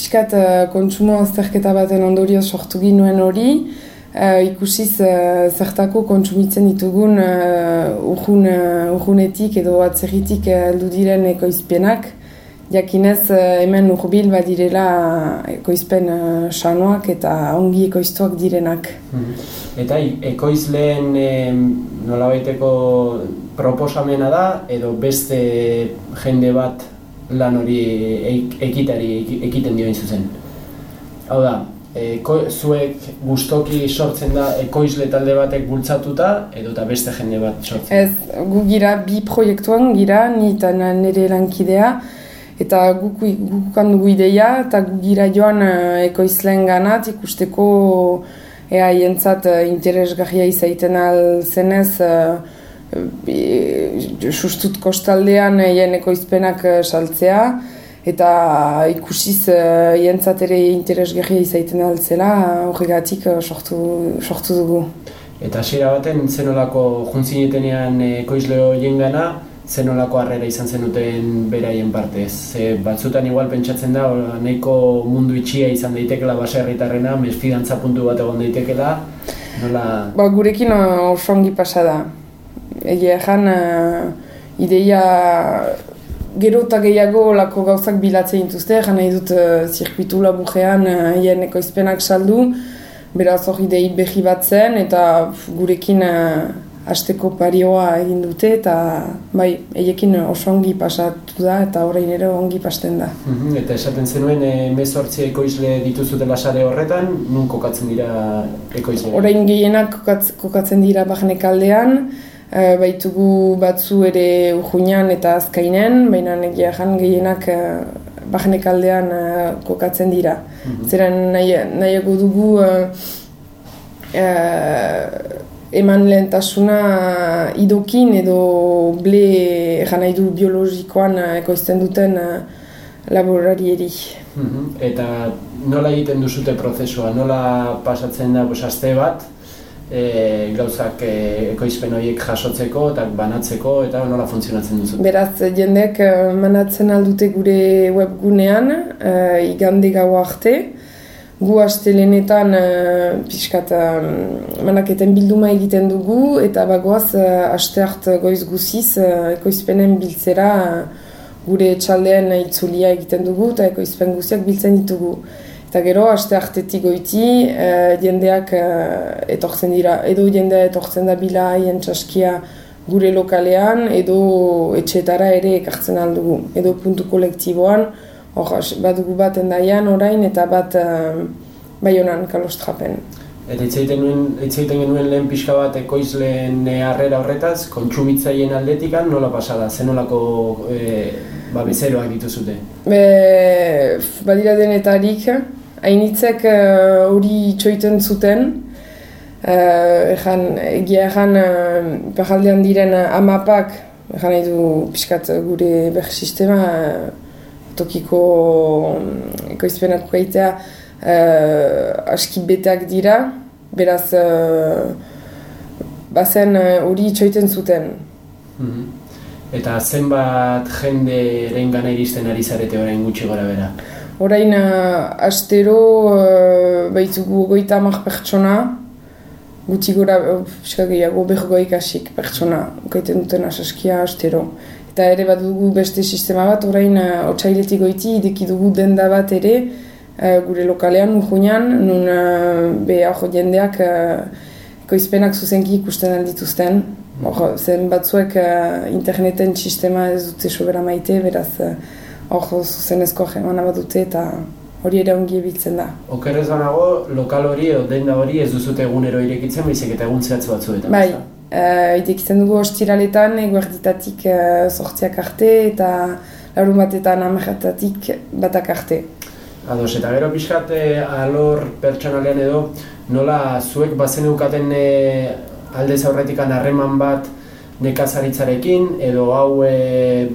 pixkat eh, kontsumo azterketa baten ondorioz sortu ginuen hori, eh, ikusiz eh, zertako kontsumitzen ditugun uh, urjun, uh, urjunetik edo atzerritik eh, heldu diren ekoizpenak, jakinez eh, hemen urbil badirela ekoizpen uh, sanoak eta ongi ekoiztuak direnak. Eta i- ekoizleen em, nolabaiteko proposamena da edo beste jende bat lan hori ek- ekitari eki- ekiten dio zuzen. Hau da, eko, zuek gustoki sortzen da ekoizle talde batek bultzatuta edo eta beste jende bat sortzen. Ez, gu gira bi proiektuan gira, ni eta nire lankidea, eta guk gukan dugu ideia, eta gu gira joan uh, ekoizleen ganat ikusteko ea jentzat uh, interesgarria izaiten alzenez, bi- sustut kostaldean hien ekoizpenak uh, saltzea, eta ikusiz jentzat ere interesgarria izaiten altzela, horregatik sortu, sortu dugu. Eta hasiera baten zenolako juntzinetenean ekoizle horien gana, zenolako harrera izan zenuten beraien partez. Ze batzutan igual pentsatzen da nahiko mundu itxia izan daitekela baserritarrena, mesfidantza puntu bat egon daitekela, nola... Ba, gurekin uh, oso ongi pasa da. Egia ezan, uh, ideia gero eta gehiago lako gauzak bilatzen dituzte, egan nahi dut uh, zirkuitu laburrean uh, hien ekoizpenak saldu, beraz hor idei behi bat zen, eta pf, gurekin uh, asteko parioa egin dute, eta bai, eiekin oso ongi pasatu da, eta orain ere ongi pasten da. Mhm, Eta esaten zenuen emezortzi ekoizle dituzutela sare horretan, nun kokatzen dira ekoizle? Orain gehienak kokatz, kokatzen dira barnek aldean, e, baitugu batzu ere urjuinan eta azkainen, baina egia jan gehienak e, barnek aldean e, kokatzen dira. Zeren nahi, nahiago dugu e, e, eman lehentasuna idokin edo ble egan nahi du biologikoan ekoizten duten e, laborarieri. Mhm, Eta nola egiten duzute prozesua, nola pasatzen da pues, aste bat, e, gauzak e, ekoizpen horiek jasotzeko eta banatzeko eta nola funtzionatzen duzu? Beraz, jendek eh, manatzen aldute gure webgunean, uh, igande gau arte. Gu astelenetan uh, pixkat uh, manaketen bilduma egiten dugu eta bagoaz uh, aste hart goiz guziz uh, ekoizpenen biltzera gure etxaldean itzulia egiten dugu eta ekoizpen guztiak biltzen ditugu. Eta gero, aste hartetik goiti, e, jendeak e, etortzen dira, edo jendea etortzen da bila haien txaskia gure lokalean, edo etxetara ere ekartzen aldugu. Edo puntu kolektiboan, hor, badugu bat endaian orain, eta bat e, baionan kalostrapen. Eta hitz egiten nuen, hitz egiten genuen lehen pixka bat ekoizleen harrera horretaz, kontsumitzaileen aldetikan nola pasada, zen nolako e, ba, bezeroak dituzute? Be, badira denetarik, hainitzek eh, hori uh, txoiten zuten, uh, ejan, egia ejan uh, iparraldean diren uh, amapak, ejan nahi du pixkat gure ber sistema, uh, tokiko um, ekoizpenak kaitea, uh, aski beteak dira, beraz uh, bazen uh, hori txoiten zuten. Mhm. Eta zenbat jenderen gana iristen ari zarete orain gutxi gora bera? Orain, uh, astero uh, baitugu goita amak pertsona, gutxi gora, uh, pixka gehiago, bergoik asik pertsona, ukaiten duten asaskia astero. Eta ere bat dugu beste sistema bat, orain uh, otsailetik goiti, ideki dugu denda bat ere, uh, gure lokalean, urgunean, nun uh, be aho jendeak uh, ekoizpenak zuzenki ikusten aldituzten. Hor, zen batzuek uh, interneten sistema ez dute sobera maite, beraz, uh, hor zuzenezko jemana bat dute eta hori ere ongi ebitzen da. Okerrez banago, lokal hori edo denda hori ez duzute egunero irekitzen, baizik eta egun zehatz batzuetan. Bai, ezta? uh, idekitzen dugu ostiraletan, eguerditatik uh, sortziak arte eta larun batetan amerratatik batak arte. Ados, eta gero pixkat eh, alor pertsonalean edo, nola zuek bazen eukaten eh, aldez aurretikan harreman bat nekazaritzarekin, edo hau eh,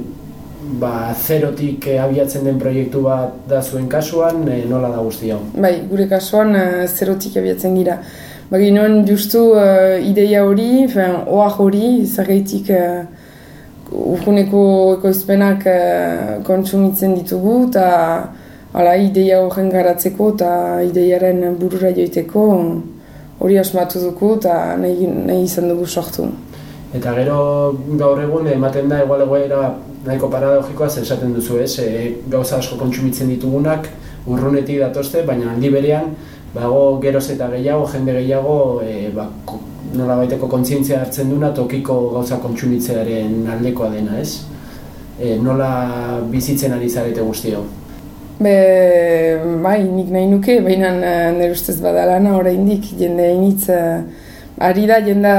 ba, zerotik eh, abiatzen den proiektu bat da zuen kasuan, eh, nola da guzti hau? Bai, gure kasuan uh, zerotik abiatzen gira. Bagi nuen justu uh, ideia hori, fen, oak hori, zergaitik uh, urguneko ekoizpenak uh, kontsumitzen ditugu, eta hala ideia horren garatzeko eta ideiaren burura joiteko hori asmatu dugu eta nahi, nahi izan dugu sortu. Eta gero gaur egun ematen da igual egoera nahiko paradogikoa zer esaten duzu ez, e, gauza asko kontsumitzen ditugunak urrunetik datozte, baina aldi berean bago geroz eta gehiago, jende gehiago e, ba, nola baiteko kontzientzia hartzen duna tokiko gauza kontsumitzearen aldekoa dena ez? E, nola bizitzen ari zarete guztio? Be, bai, nik nahi nuke, baina eh, nire ustez badalana oraindik jende initz uh, ari da jenda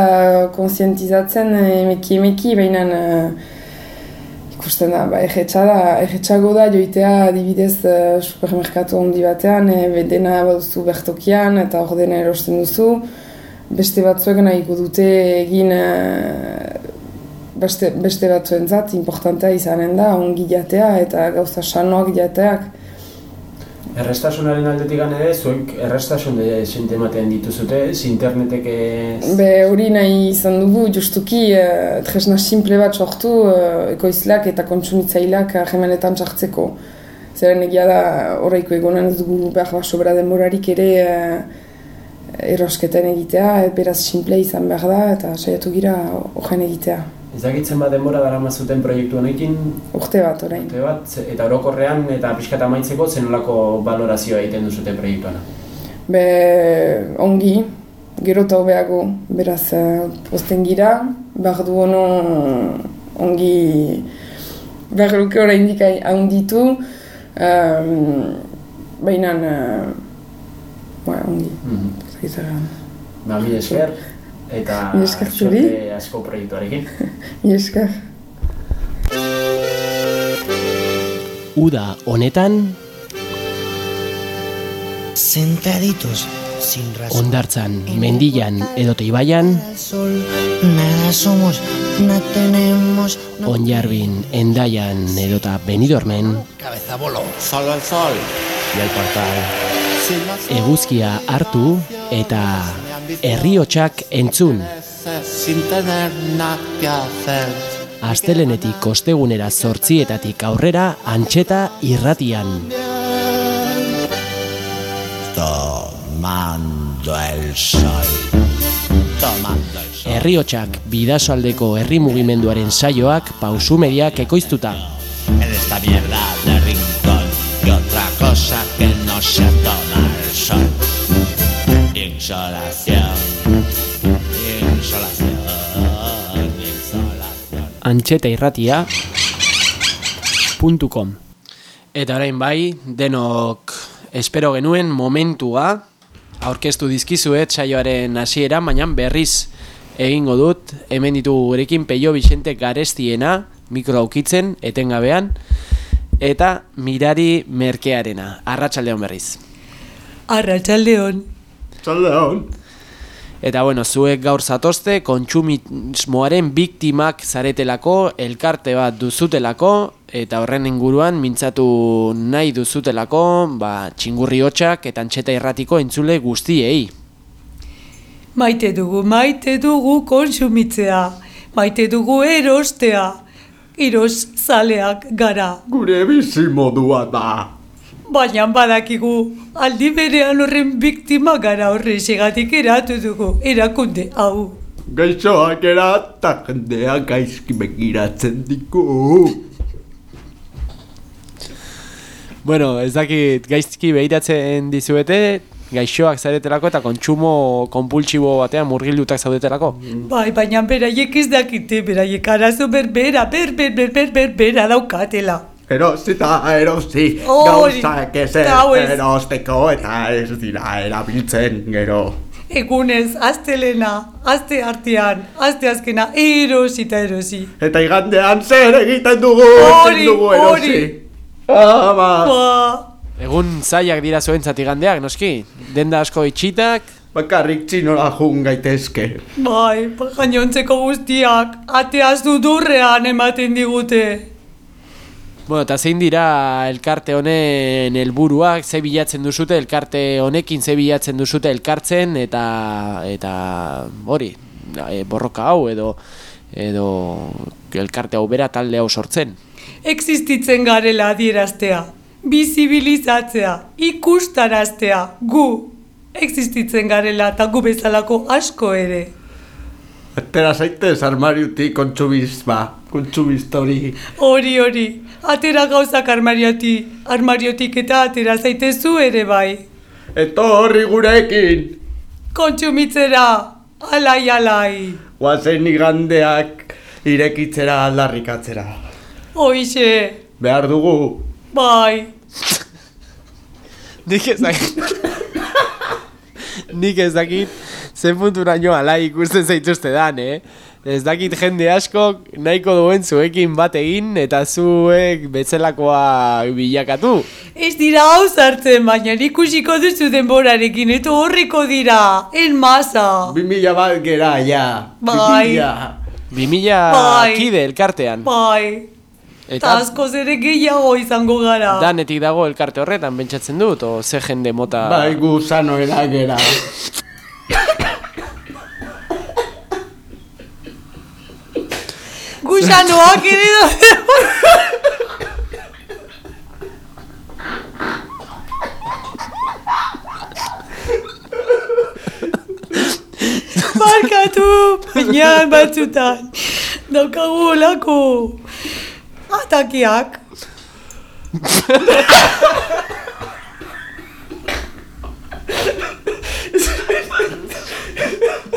konsientizatzen eh, emeki emeki, baina ikusten da, ba, egetxa da, egetxago da joitea adibidez uh, supermerkatu handi batean, e, dena baduzu bertokian eta hor dena erosten duzu, beste batzuek nahiko dute egin uh, beste, beste batzuentzat importantea izanen da, ongi jatea eta gauza sanoak jateak. Errestasunaren aldetik ere, zuek errestasun desente ematen dituzute, internetek ez... Be hori nahi izan dugu, justuki uh, tresna simple bat sortu uh, ekoizleak eta kontsumitzaileak ahemanetan sartzeko. Zeren egia da horreiko egonan ez dugu behar bat sobra denborarik ere uh, erosketen egitea, eh, beraz simple izan behar da eta saiatu gira horren egitea. Ezagitzen bat denbora dara zuten proiektu honekin, Urte bat orain. urte bat, eta orokorrean eta pixkat amaitzeko zenolako valorazioa egiten duzute proiektuana. Be ongi, gero eta hobeago, beraz uh, posten gira, behar du ono ongi behar luke oraindik hai- handitu, um, baina uh, ba, ongi, dakit erran. Ba, mi esker, eta zuri. asko proiektuarekin. Mi esker. Uda honetan, Sentaditos, sin razón. ondartzan, mendian edo teibaian, nada somos, no tenemos. No onjarbin, endaian edota benidormen, Cabeza bolo. Solo el sol. y el portal. Eguzkia hartu eta herriotsak entzun. Astelenetik ostegunera zortzietatik aurrera antxeta irratian. Tomando el sol. Tomando el sol. Herriotsak bidasaldeko herri mugimenduaren saioak pausu mediak ekoiztuta. En esta mierda de rincón. Y otra cosa que no se toma. Insolación. Insolación. Insolación. antxeta irratia .com Eta orain bai, denok espero genuen momentua aurkeztu dizkizuet saioaren hasiera, baina berriz egingo dut, hemen ditu gurekin Peio Vicente Garestiena, mikro aukitzen, etengabean, eta mirari merkearena, arratsaldeon berriz. Arratxaldeon. Txaldeon. Eta bueno, zuek gaur zatozte, kontsumismoaren biktimak zaretelako, elkarte bat duzutelako, eta horren inguruan mintzatu nahi duzutelako, ba, txingurri hotxak eta antxeta irratiko entzule guztiei. Maite dugu, maite dugu konsumitzea. Maite dugu erostea. Eros zaleak gara. Gure bizi modua da. Baina badakigu, aldi berean horren biktima gara horrexegatik eratu dugu, erakunde hau. Gaixoak era eta jendea gaizki begiratzen diku. Bueno, ez dakit gaizki behiratzen dizuete, gaixoak zaretelako eta kontsumo konpultsibo batean murgildutak zaudetelako. Bai, baina beraiek ez dakite, beraiek arazo berbera, ber, ber, ber, ber, berbera daukatela. Erosi eta erosi, gauzak ez eta hau ez. erosteko eta ez dira erabiltzen gero. Egunez, astelena, aste artean, aste azkena, erosi eta erosi. Eta igandean zer egiten dugu, ezin dugu erosi. Ama, Ba, Egun zaiak dira zuentzat igandeak, noski? Denda asko itxitak, bakarrik txinora jun gaitezke. bai, gainontzeko guztiak, ateaz dudurrean ematen digute. Bueno, eta zein dira elkarte honen helburuak, ze bilatzen duzute elkarte honekin, ze bilatzen duzute elkartzen eta eta hori, e, borroka hau edo edo elkarte hau bera talde hau sortzen. Existitzen garela adieraztea, bizibilizatzea, ikustaraztea, gu. Existitzen garela eta gu bezalako asko ere. Atera zaitez armariutik kontsumisma, kontsumistori. Hori, hori, atera gauzak armariotik, armariotik eta atera zaitezu ere bai. Etorri gurekin, Kontsumitzera, alai, alai. guazen igandeak irekitzera aldarrikatzera. Hoixe, Behar dugu, bai. Nik ez dakit. Nik ez dakit zen punturaino alai ikusten zaituzte dan, eh? Ez dakit jende asko nahiko duen zuekin bat egin eta zuek betzelakoa bilakatu. Ez dira hau zartzen, baina ikusiko duzu denborarekin, eta horriko dira, en masa. bi mila bat gera, ja. Bai. Bi mila Bai. kide elkartean. Bai, eta Eta askoz ere gehiago izango gara. danetik dago elkarte horretan pentsatzen dut, o ze jende mota... Bai Guya no ha querido hacer... Barkatu piñan batzutan. Daukagulako. Atakiak.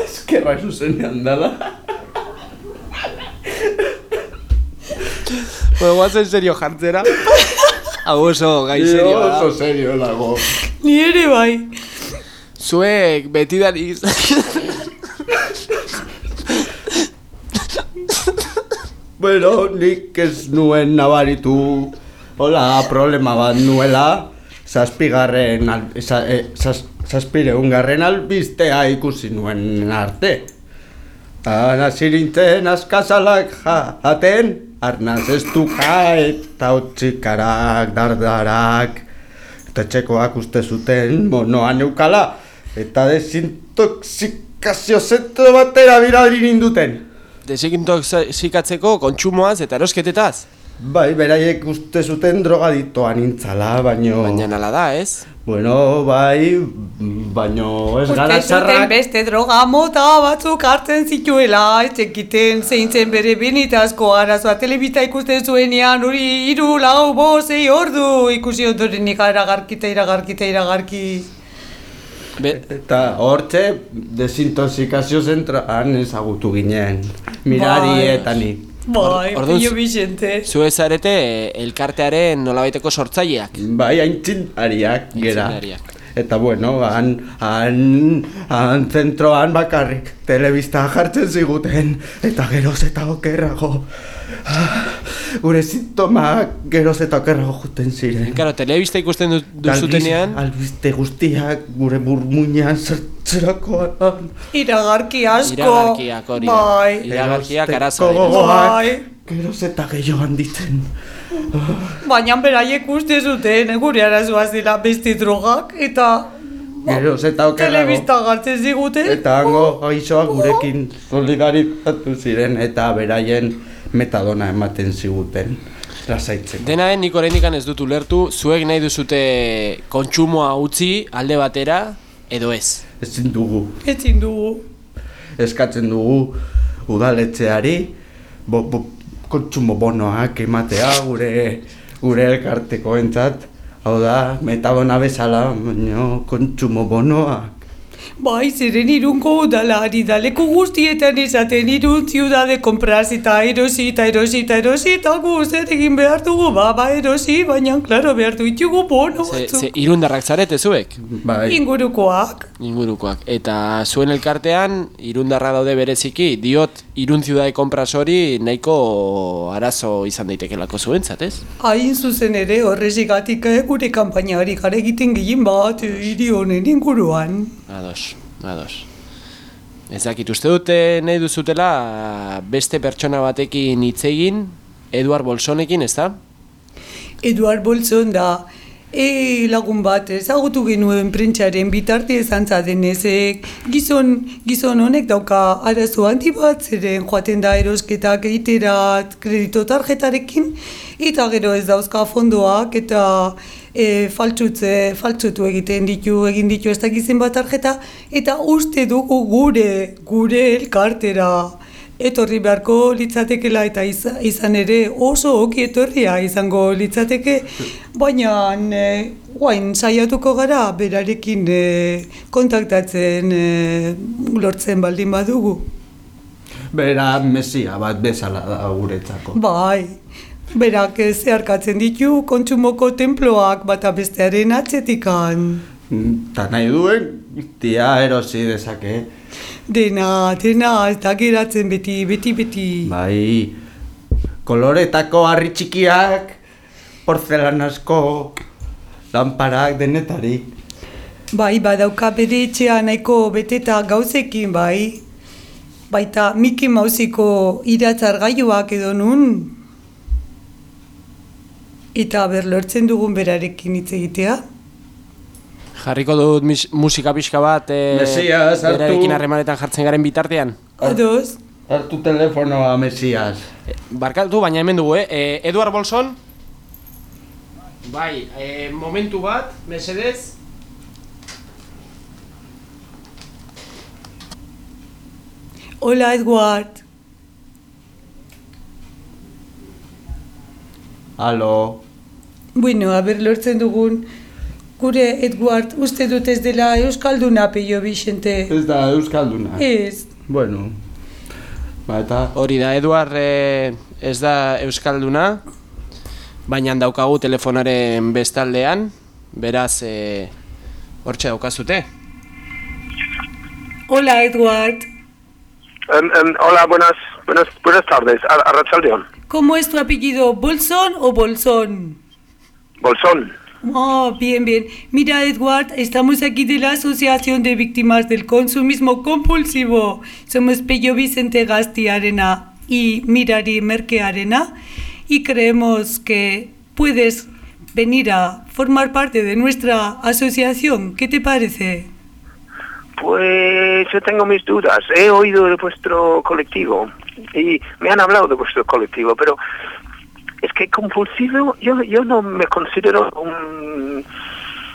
Ezkerrak zuzenean dala. Bueno, guazen serio jartzera. Hau oso gai serio da. Oso serio lago. Ni ere bai. Zuek betidariz... Bueno, nik ez nuen nabaritu, hola, problema bat nuela, zazpigarren, al, za, e, zaz, zazpireungarren albistea ikusi nuen arte. Ana zirintzen askazalak jaten, arnaz ez duka eta otxikarak, dardarak, eta txekoak uste zuten monoan eukala, eta desintoxikazio zentro batera biralri ninduten. Desintoxikatzeko kontsumoaz eta erosketetaz. Bai, beraiek uste zuten drogaditoa nintzala, baino... Baina nala da, ez? Bueno, bai, baino ez gara txarrak... beste droga mota batzuk hartzen zituela, ez ekiten zein zen bere benitazko arazoa telebista ikusten zuenean, hori hiru lau, bo, sei ordu ikusi ondoren iragarki eta iragarki. Be- Eta hortxe, desintoxikazio zentroan ezagutu ginen. Mirari Bai. eta nik. Bai, Pio Vicente. Zu ez zarete eh, elkartearen nolabaiteko sortzaileak. Bai, aintzintariak gera. Aintzindariak. Eta bueno, han, han, han zentroan bakarrik telebista jartzen ziguten, eta geroz eta okerrago. Gure sintomak geroz eta okerrago juten ziren. Karo, telebista ikusten du- duzutenean, Albiste guztiak gure burmuinean zertzerakoan. Iragarki asko. iragarkiak hori. Bai. Iragarkiak gogoak Bai. Geroz eta gehiago handitzen. Baina beraiek uste zuten, gure arazoa zela beste drogak, eta Geroz eta okerrago. telebista gartzen ziguten. Eta hango gaixoak gurekin solidarizatu ziren eta beraien metadona ematen ziguten lasaitzeko. Dena den, nik oraindik ez dut ulertu, zuek nahi duzute kontsumoa utzi alde batera, edo ez. Ezin dugu, Ezin dugu. eskatzen dugu udaletxeari bo, bo, kontsumo bonoak ematea gure gure elkarteko entzat. Hau da, metadona bezala, baina kontsumo bonoak. Bai, ziren irunko udalari da leku guztietan esaten irun ziudade kompraz eta erosi eta erosi eta erosi eta gu zer egin behar dugu, ba, ba erosi, baina, klaro, behar ditugu bono Ze, batzuk. ze irundarrak zarete zuek, Bai, Ingurukoak. ingurukoak. Eta zuen elkartean, irundarra daude bereziki, diot irun ziudade kompras hori nahiko arazo izan daitekelako zuentzat, ez? Hain zuzen ere horrezigatik eh, gure kanpainari gara egiten gehien bat hiri honen inguruan. Ados, ados. Ez dakit, uste dute nahi duzutela beste pertsona batekin hitz egin, Eduard Bolsonekin, ez da? Eduard Bolson da, e, lagun bat ezagutu genuen prentsaren bitarte izan zadenez, e, gizon, gizon honek dauka arazo handi bat, zeren joaten da erosketak egiterat kredito tarjetarekin, eta gero ez dauzka fondoak, eta e, faltsutze, faltsutu egiten ditu, egin ditu ez dakizen bat tarjeta, eta uste dugu gure, gure elkartera etorri beharko litzatekela eta iz- izan ere oso oki etorria izango litzateke, baina e, guain saiatuko gara berarekin e, kontaktatzen e, lortzen baldin badugu. bera mesia bat bezala da guretzako. Bai, berak zeharkatzen ditu kontsumoko temploak bata bestearen atzetikan. Ta nahi duen, tia erosi dezake. Dena, dena, ez da geratzen beti, beti, beti. Bai, koloretako harri txikiak, porzelanazko lanparak denetarik. Bai, badauka bere etxea nahiko beteta gauzekin, bai. Baita Mickey Mouseko iratzar gaiuak edo nun. Eta ber lortzen dugun berarekin hitz egitea. Jarriko dut mis, musika pixka bat e, Mesias, hartu. berarekin harremanetan jartzen garen bitartean. Ados, Hartu telefonoa, Mesias. Barkatu, baina hemen dugu, eh? E, Eduard Bolson? Bai, e, momentu bat, mesedez. hola Edward. Alo, Bueno, a ber lortzen dugun. Gure Edward uste dut ez dela Euskalduna peio Vicente. ez da Euskalduna. Ez, Bueno, ba eta Hori da, Eduard e, ez da Euskalduna, baina daukagu telefonaren bestaldean, beraz, e, hortxe daukazute. hola Edward. Em, em, hola, buenas, buenas, buenas tardes. A, Arratsaldeon. ¿Cómo es tu apellido? ¿Bolson o Bolsón? Bolsón. Oh, bien, bien. Mira, Edward, estamos aquí de la Asociación de Víctimas del Consumismo Compulsivo. Somos Pello Vicente Gasti Arena y Mirari Merque Arena y creemos que puedes venir a formar parte de nuestra asociación. ¿Qué te parece? Pues yo tengo mis dudas. He oído de vuestro colectivo y me han hablado de vuestro colectivo, pero es que compulsivo, yo, yo no me considero un,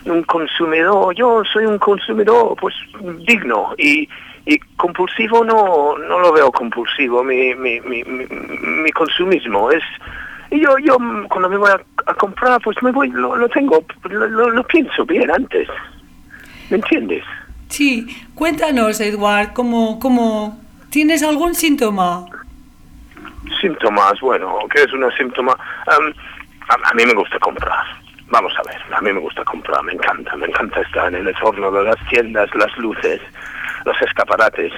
un consumidor, yo soy un consumidor pues digno y, y compulsivo no, no lo veo compulsivo, mi, mi, mi, mi, mi consumismo es... Y yo, yo cuando me voy a, a comprar, pues me voy, lo, lo tengo, lo, lo- pienso bien antes. ¿Me entiendes? Sí, cuéntanos, Edward, ¿cómo, cómo, ¿tienes algún síntoma? Síntomas, bueno, ¿qué es una síntoma? Am, a, a mí me gusta comprar. Vamos a ver, a mí me gusta comprar, me encanta, me encanta estar en el entorno de las tiendas, las luces, los escaparates,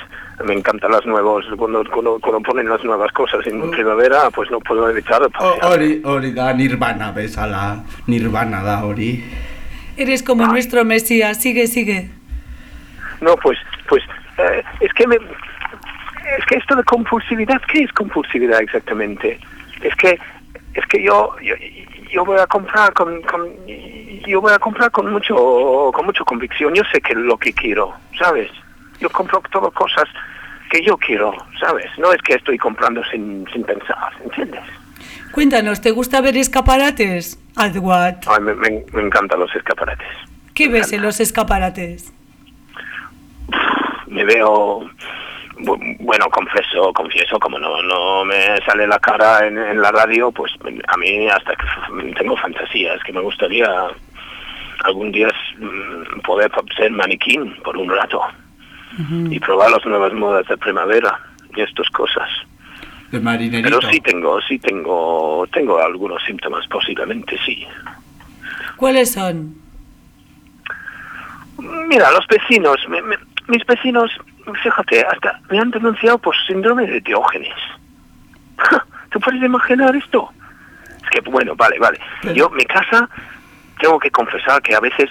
me encantan las nuevos, cuando, cuando, cuando ponen las nuevas cosas en primavera, pues no puedo evitar O, pasear. hori, hori da Nirvana bezala, Nirvana da hori. Eres como nuestro Mesías, sigue, sigue. No, pues, pues, eh, es que me, es que esto de compulsividad, ¿qué es compulsividad exactamente? Es que, es que yo, yo, yo voy a comprar con, con, yo voy a comprar con mucho, con mucha convicción. Yo sé que es lo que quiero, ¿sabes? Yo compro todo cosas que yo quiero, ¿sabes? No es que estoy comprando sin, sin pensar, ¿entiendes? Cuéntanos, ¿te gusta ver escaparates, Edward? Ay, me, me, me encantan los escaparates. ¿Qué ves en los escaparates? me veo bueno confieso confieso como no no me sale la cara en, en la radio pues a mí hasta que tengo fantasías que me gustaría algún día mm, poder ser maniquín por un rato y probar las nuevas modas de primavera y estas cosas De marinerito. pero sí tengo sí tengo tengo algunos síntomas posiblemente sí ¿Cuáles son? Mira, los vecinos, me- me- mis vecinos, fíjate, hasta me han denunciado por síndrome de Diógenes. ¿Tú puedes imaginar esto? Es que, bueno, vale, vale. Yo, mi casa, tengo que confesar que a veces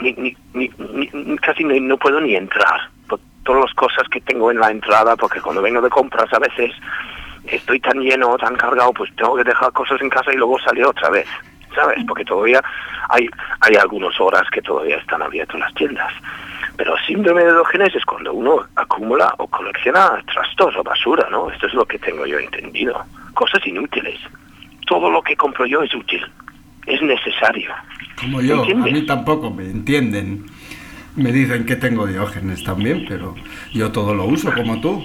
ni, ni, ni, ni- casi ni- no puedo ni entrar por todas las cosas que tengo en la entrada, porque cuando vengo de compras a veces estoy tan lleno, tan cargado, pues tengo que dejar cosas en casa y luego salir otra vez, ¿sabes? Porque todavía hay, hay algunas horas que todavía están abiertas las tiendas. Pero síndrome de Diógenes es cuando uno acumula o colecciona trastos o basura, ¿no? Esto es lo que tengo yo entendido. Cosas inútiles. Todo lo que compro yo es útil, es necesario. Como yo, a mí tampoco me entienden. Me dicen que tengo diógenes también, pero yo todo lo uso como tú.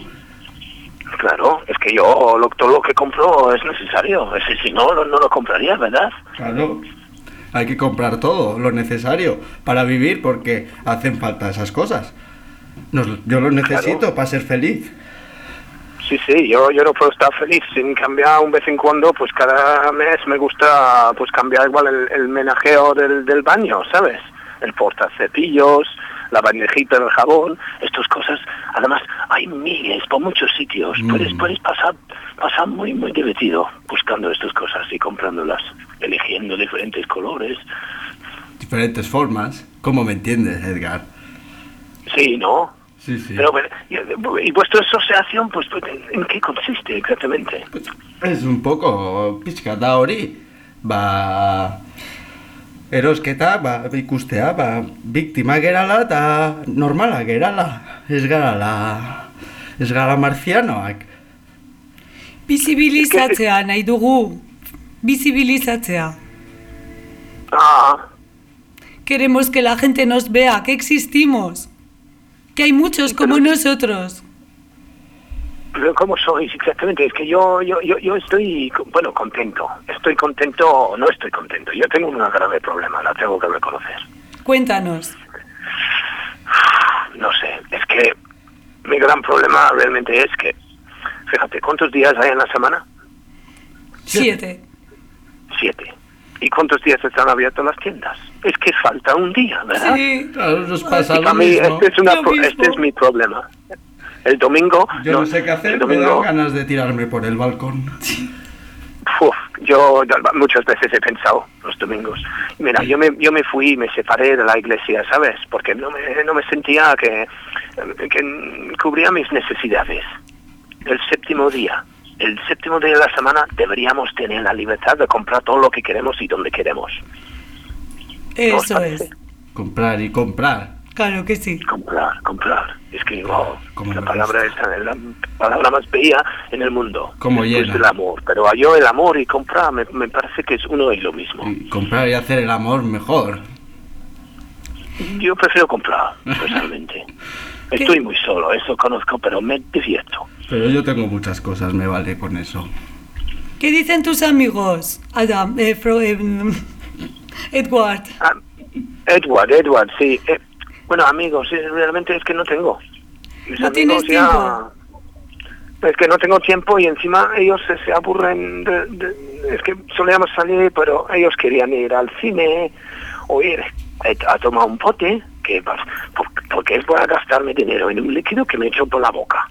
Claro, es que yo lo, todo lo que compro es necesario. Es, si no, no, no lo compraría, ¿verdad? Claro. Hay que comprar todo lo necesario para vivir porque hacen falta esas cosas. Nos- yo lo necesito para ser feliz. Sí, sí, yo, yo no puedo estar feliz sin cambiar un vez en cuando, pues cada mes me gusta pues cambiar igual el, el menajeo del, del baño, ¿sabes? El portacepillos, la bandejita del jabón, estas cosas. Además, hay miles por muchos sitios. Mm. Puedes, puedes pasar, pasar muy, muy divertido buscando estas cosas y comprándolas, eligiendo diferentes colores. Diferentes formas. ¿Cómo me entiendes, Edgar? Sí, ¿no? Sí, sí. Pero, pero, ¿y vuestra asociación, pues, pues, en, qué consiste exactamente? Ez un poco pixka da hori, ba, erosketa, ba, ikustea, ba, biktima gerala eta normala gerala, ez garala, ez gara marzianoak. Bizibilizatzea nahi dugu. Bizibilizatzea. Ah, Queremos que la gente nos vea, que existimos. Que hay muchos como nosotros. Pero ¿cómo sois exactamente? Es que yo, yo, yo, yo estoy, bueno, contento. Estoy contento, no estoy contento. Yo tengo un grave problema, la tengo que reconocer. Cuéntanos. No sé, es que mi gran problema realmente es que, fíjate, ¿cuántos días hay en la semana? Siete. Siete. ¿Y cuántos días están abiertas las tiendas? Es que falta un día, ¿verdad? Sí. Claro, nos pasa lo mismo. este es, una Lo pro- mismo. este es mi problema. El domingo... Yo no sé qué hacer, el me domingo, dan ganas de tirarme por el balcón. Uf, yo muchas veces he pensado los domingos. Mira, yo me, yo me fui y me separé de la iglesia, ¿sabes? Porque no me, no me sentía que, que cubría mis necesidades. El séptimo día, el séptimo día de la semana deberíamos tener la libertad de comprar todo lo que queremos y donde queremos. ¿No os Eso es. Comprar y comprar. Claro que sí. Comprar, comprar. Es que wow, Cómo la palabra esta es la palabra más bella en el mundo. Cómo Después llena. del amor. Pero yo el amor y comprar me, me parece que es uno y lo mismo. Y comprar y hacer el amor mejor. Yo prefiero comprar, personalmente. Estoy muy solo, eso conozco, pero me divierto. Pero yo tengo muchas cosas, me vale con eso. ¿Qué dicen tus amigos, Adam, eh, Fro- eh, Edward? Ah, Edward, Edward, sí. eh, Bueno, amigos, realmente es que no tengo. Mis ¿No amigos tienes ya... tiempo? Es que no tengo tiempo y encima ellos se, se aburren de, de- Es que solíamos salir, pero ellos querían ir al cine o ir eh, a tomar un pote, que por- porque es para gastarme dinero en un líquido que me echo por la boca.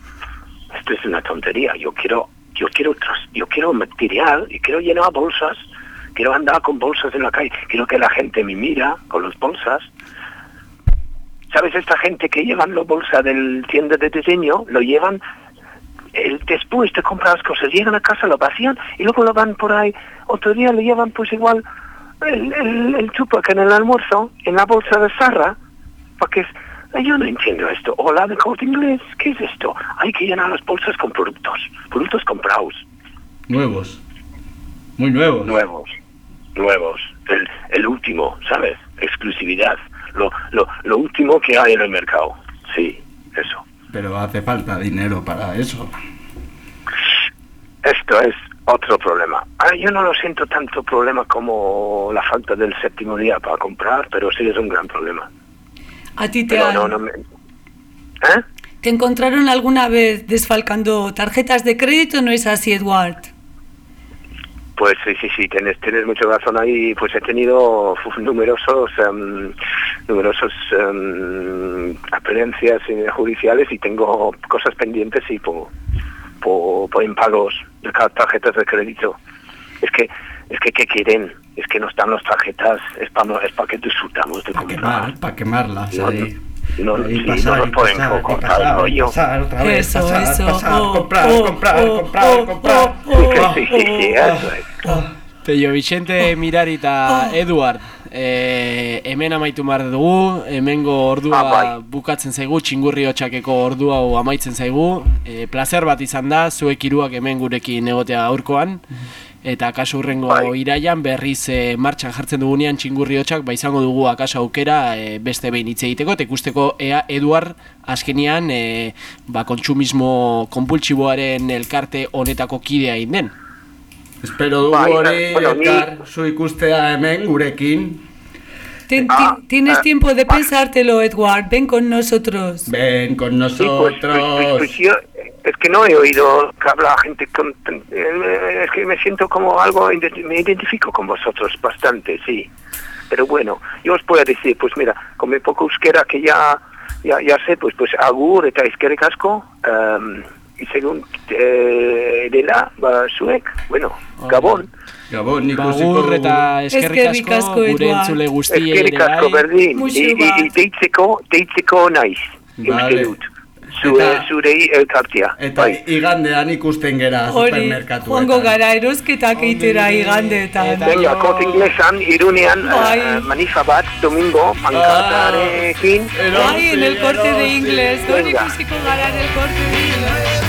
Esto es una tontería. Yo quiero, yo quiero, yo quiero material y quiero llenar bolsas. Quiero andar con bolsas en la calle. Quiero que la gente me mira con las bolsas. ¿Sabes? Esta gente que llevan la bolsa del tienda de diseño, lo llevan el, después de comprar las cosas, llegan a casa, lo vacían y luego lo van por ahí. Otro día le llevan pues igual el, el, el Tupac en el almuerzo, en la bolsa de Sarra, porque es, yo no entiendo esto. O la de corte inglés, ¿qué es esto? Hay que llenar las bolsas con productos, productos comprados. Nuevos. Muy nuevos. Nuevos, nuevos. El, el último, ¿sabes? Exclusividad. Lo, lo, lo último que hay en el mercado. Sí, eso. Pero hace falta dinero para eso. Esto es otro problema. Ah, yo no lo siento tanto problema como la falta del séptimo día para comprar, pero sí es un gran problema. A ti te, Pero han- no, no me... ¿Eh? ¿Te encontraron alguna vez desfalcando tarjetas de crédito? ¿No es así, Edward? Pues sí, sí, sí, tienes, tienes mucha razón ahí. Pues he tenido numerosos, em, numerosos em, apetencias eh, judiciales y tengo cosas pendientes y por, por, por impagos de tarjetas de crédito. Es que, es que, ¿qué quieren? Es que no están las tarjetas, es para es pa que disfrutamos de comprar. Quemar, para quemarlas No, ahí. No, sí, pasar, no nos y pueden pasar, y pasar, el rollo. y pasar otra vez, Eso, pasar, eso. pasar, Oh, comprar, oh, comprar, oh, comprar, oh, comprar, oh, comprar. oh, Sí, sí, sí, eso es. Peio Vicente Mirari eta Eduard e, hemen amaitu mar dugu, hemengo ordua bukatzen zaigu, txingurri hotxakeko ordua hau amaitzen zaigu e, placer bat izan da, zuek hiruak hemen gurekin egotea aurkoan eta akaso hurrengo iraian berriz e, martxan jartzen dugunean txingurri hotxak ba izango dugu akaso aukera e, beste behin hitz egiteko eta ikusteko ea Eduard azkenian e, ba, kontsumismo konpultsiboaren elkarte honetako kidea egin den. Espero dugu Bai, hori bueno, ni- zu ikustea hemen gurekin. Ten- Ah, ti- tienes ah, tiempo de pensártelo, Edward. Ven con nosotros. Ven con Sí, pues, nosotros. pues, pues, pues yo, es que no he oído que habla gente con... eh, Es que me siento como algo... Me identifico con vosotros bastante, sí. Pero bueno, yo os puedo decir, pues mira, con mi poco euskera que ya, ya, ya sé, pues pues agur eta eskerrik asko, em, y según eh, de la ba, zuek, bueno, Gabón. Gabón, Agur eta eskerrik Eskerrik asko asko, gure entzule guztiei Eskerrik ere asko bai. berdin, y, bat. y deitzeko, deitzeko naiz, Vale. dut. Zure, Eta- zurei elkartia. Eta bai. igandean ikusten gera Hori, supermerkatuetan. joango gara erosketak eitera igandeetan. Venga, kot inglesan, irunean, Bai. eh, manifa bat, domingo, pankartarekin. Ay, en el corte de inglés. Hori ikusiko gara en el corte de inglés.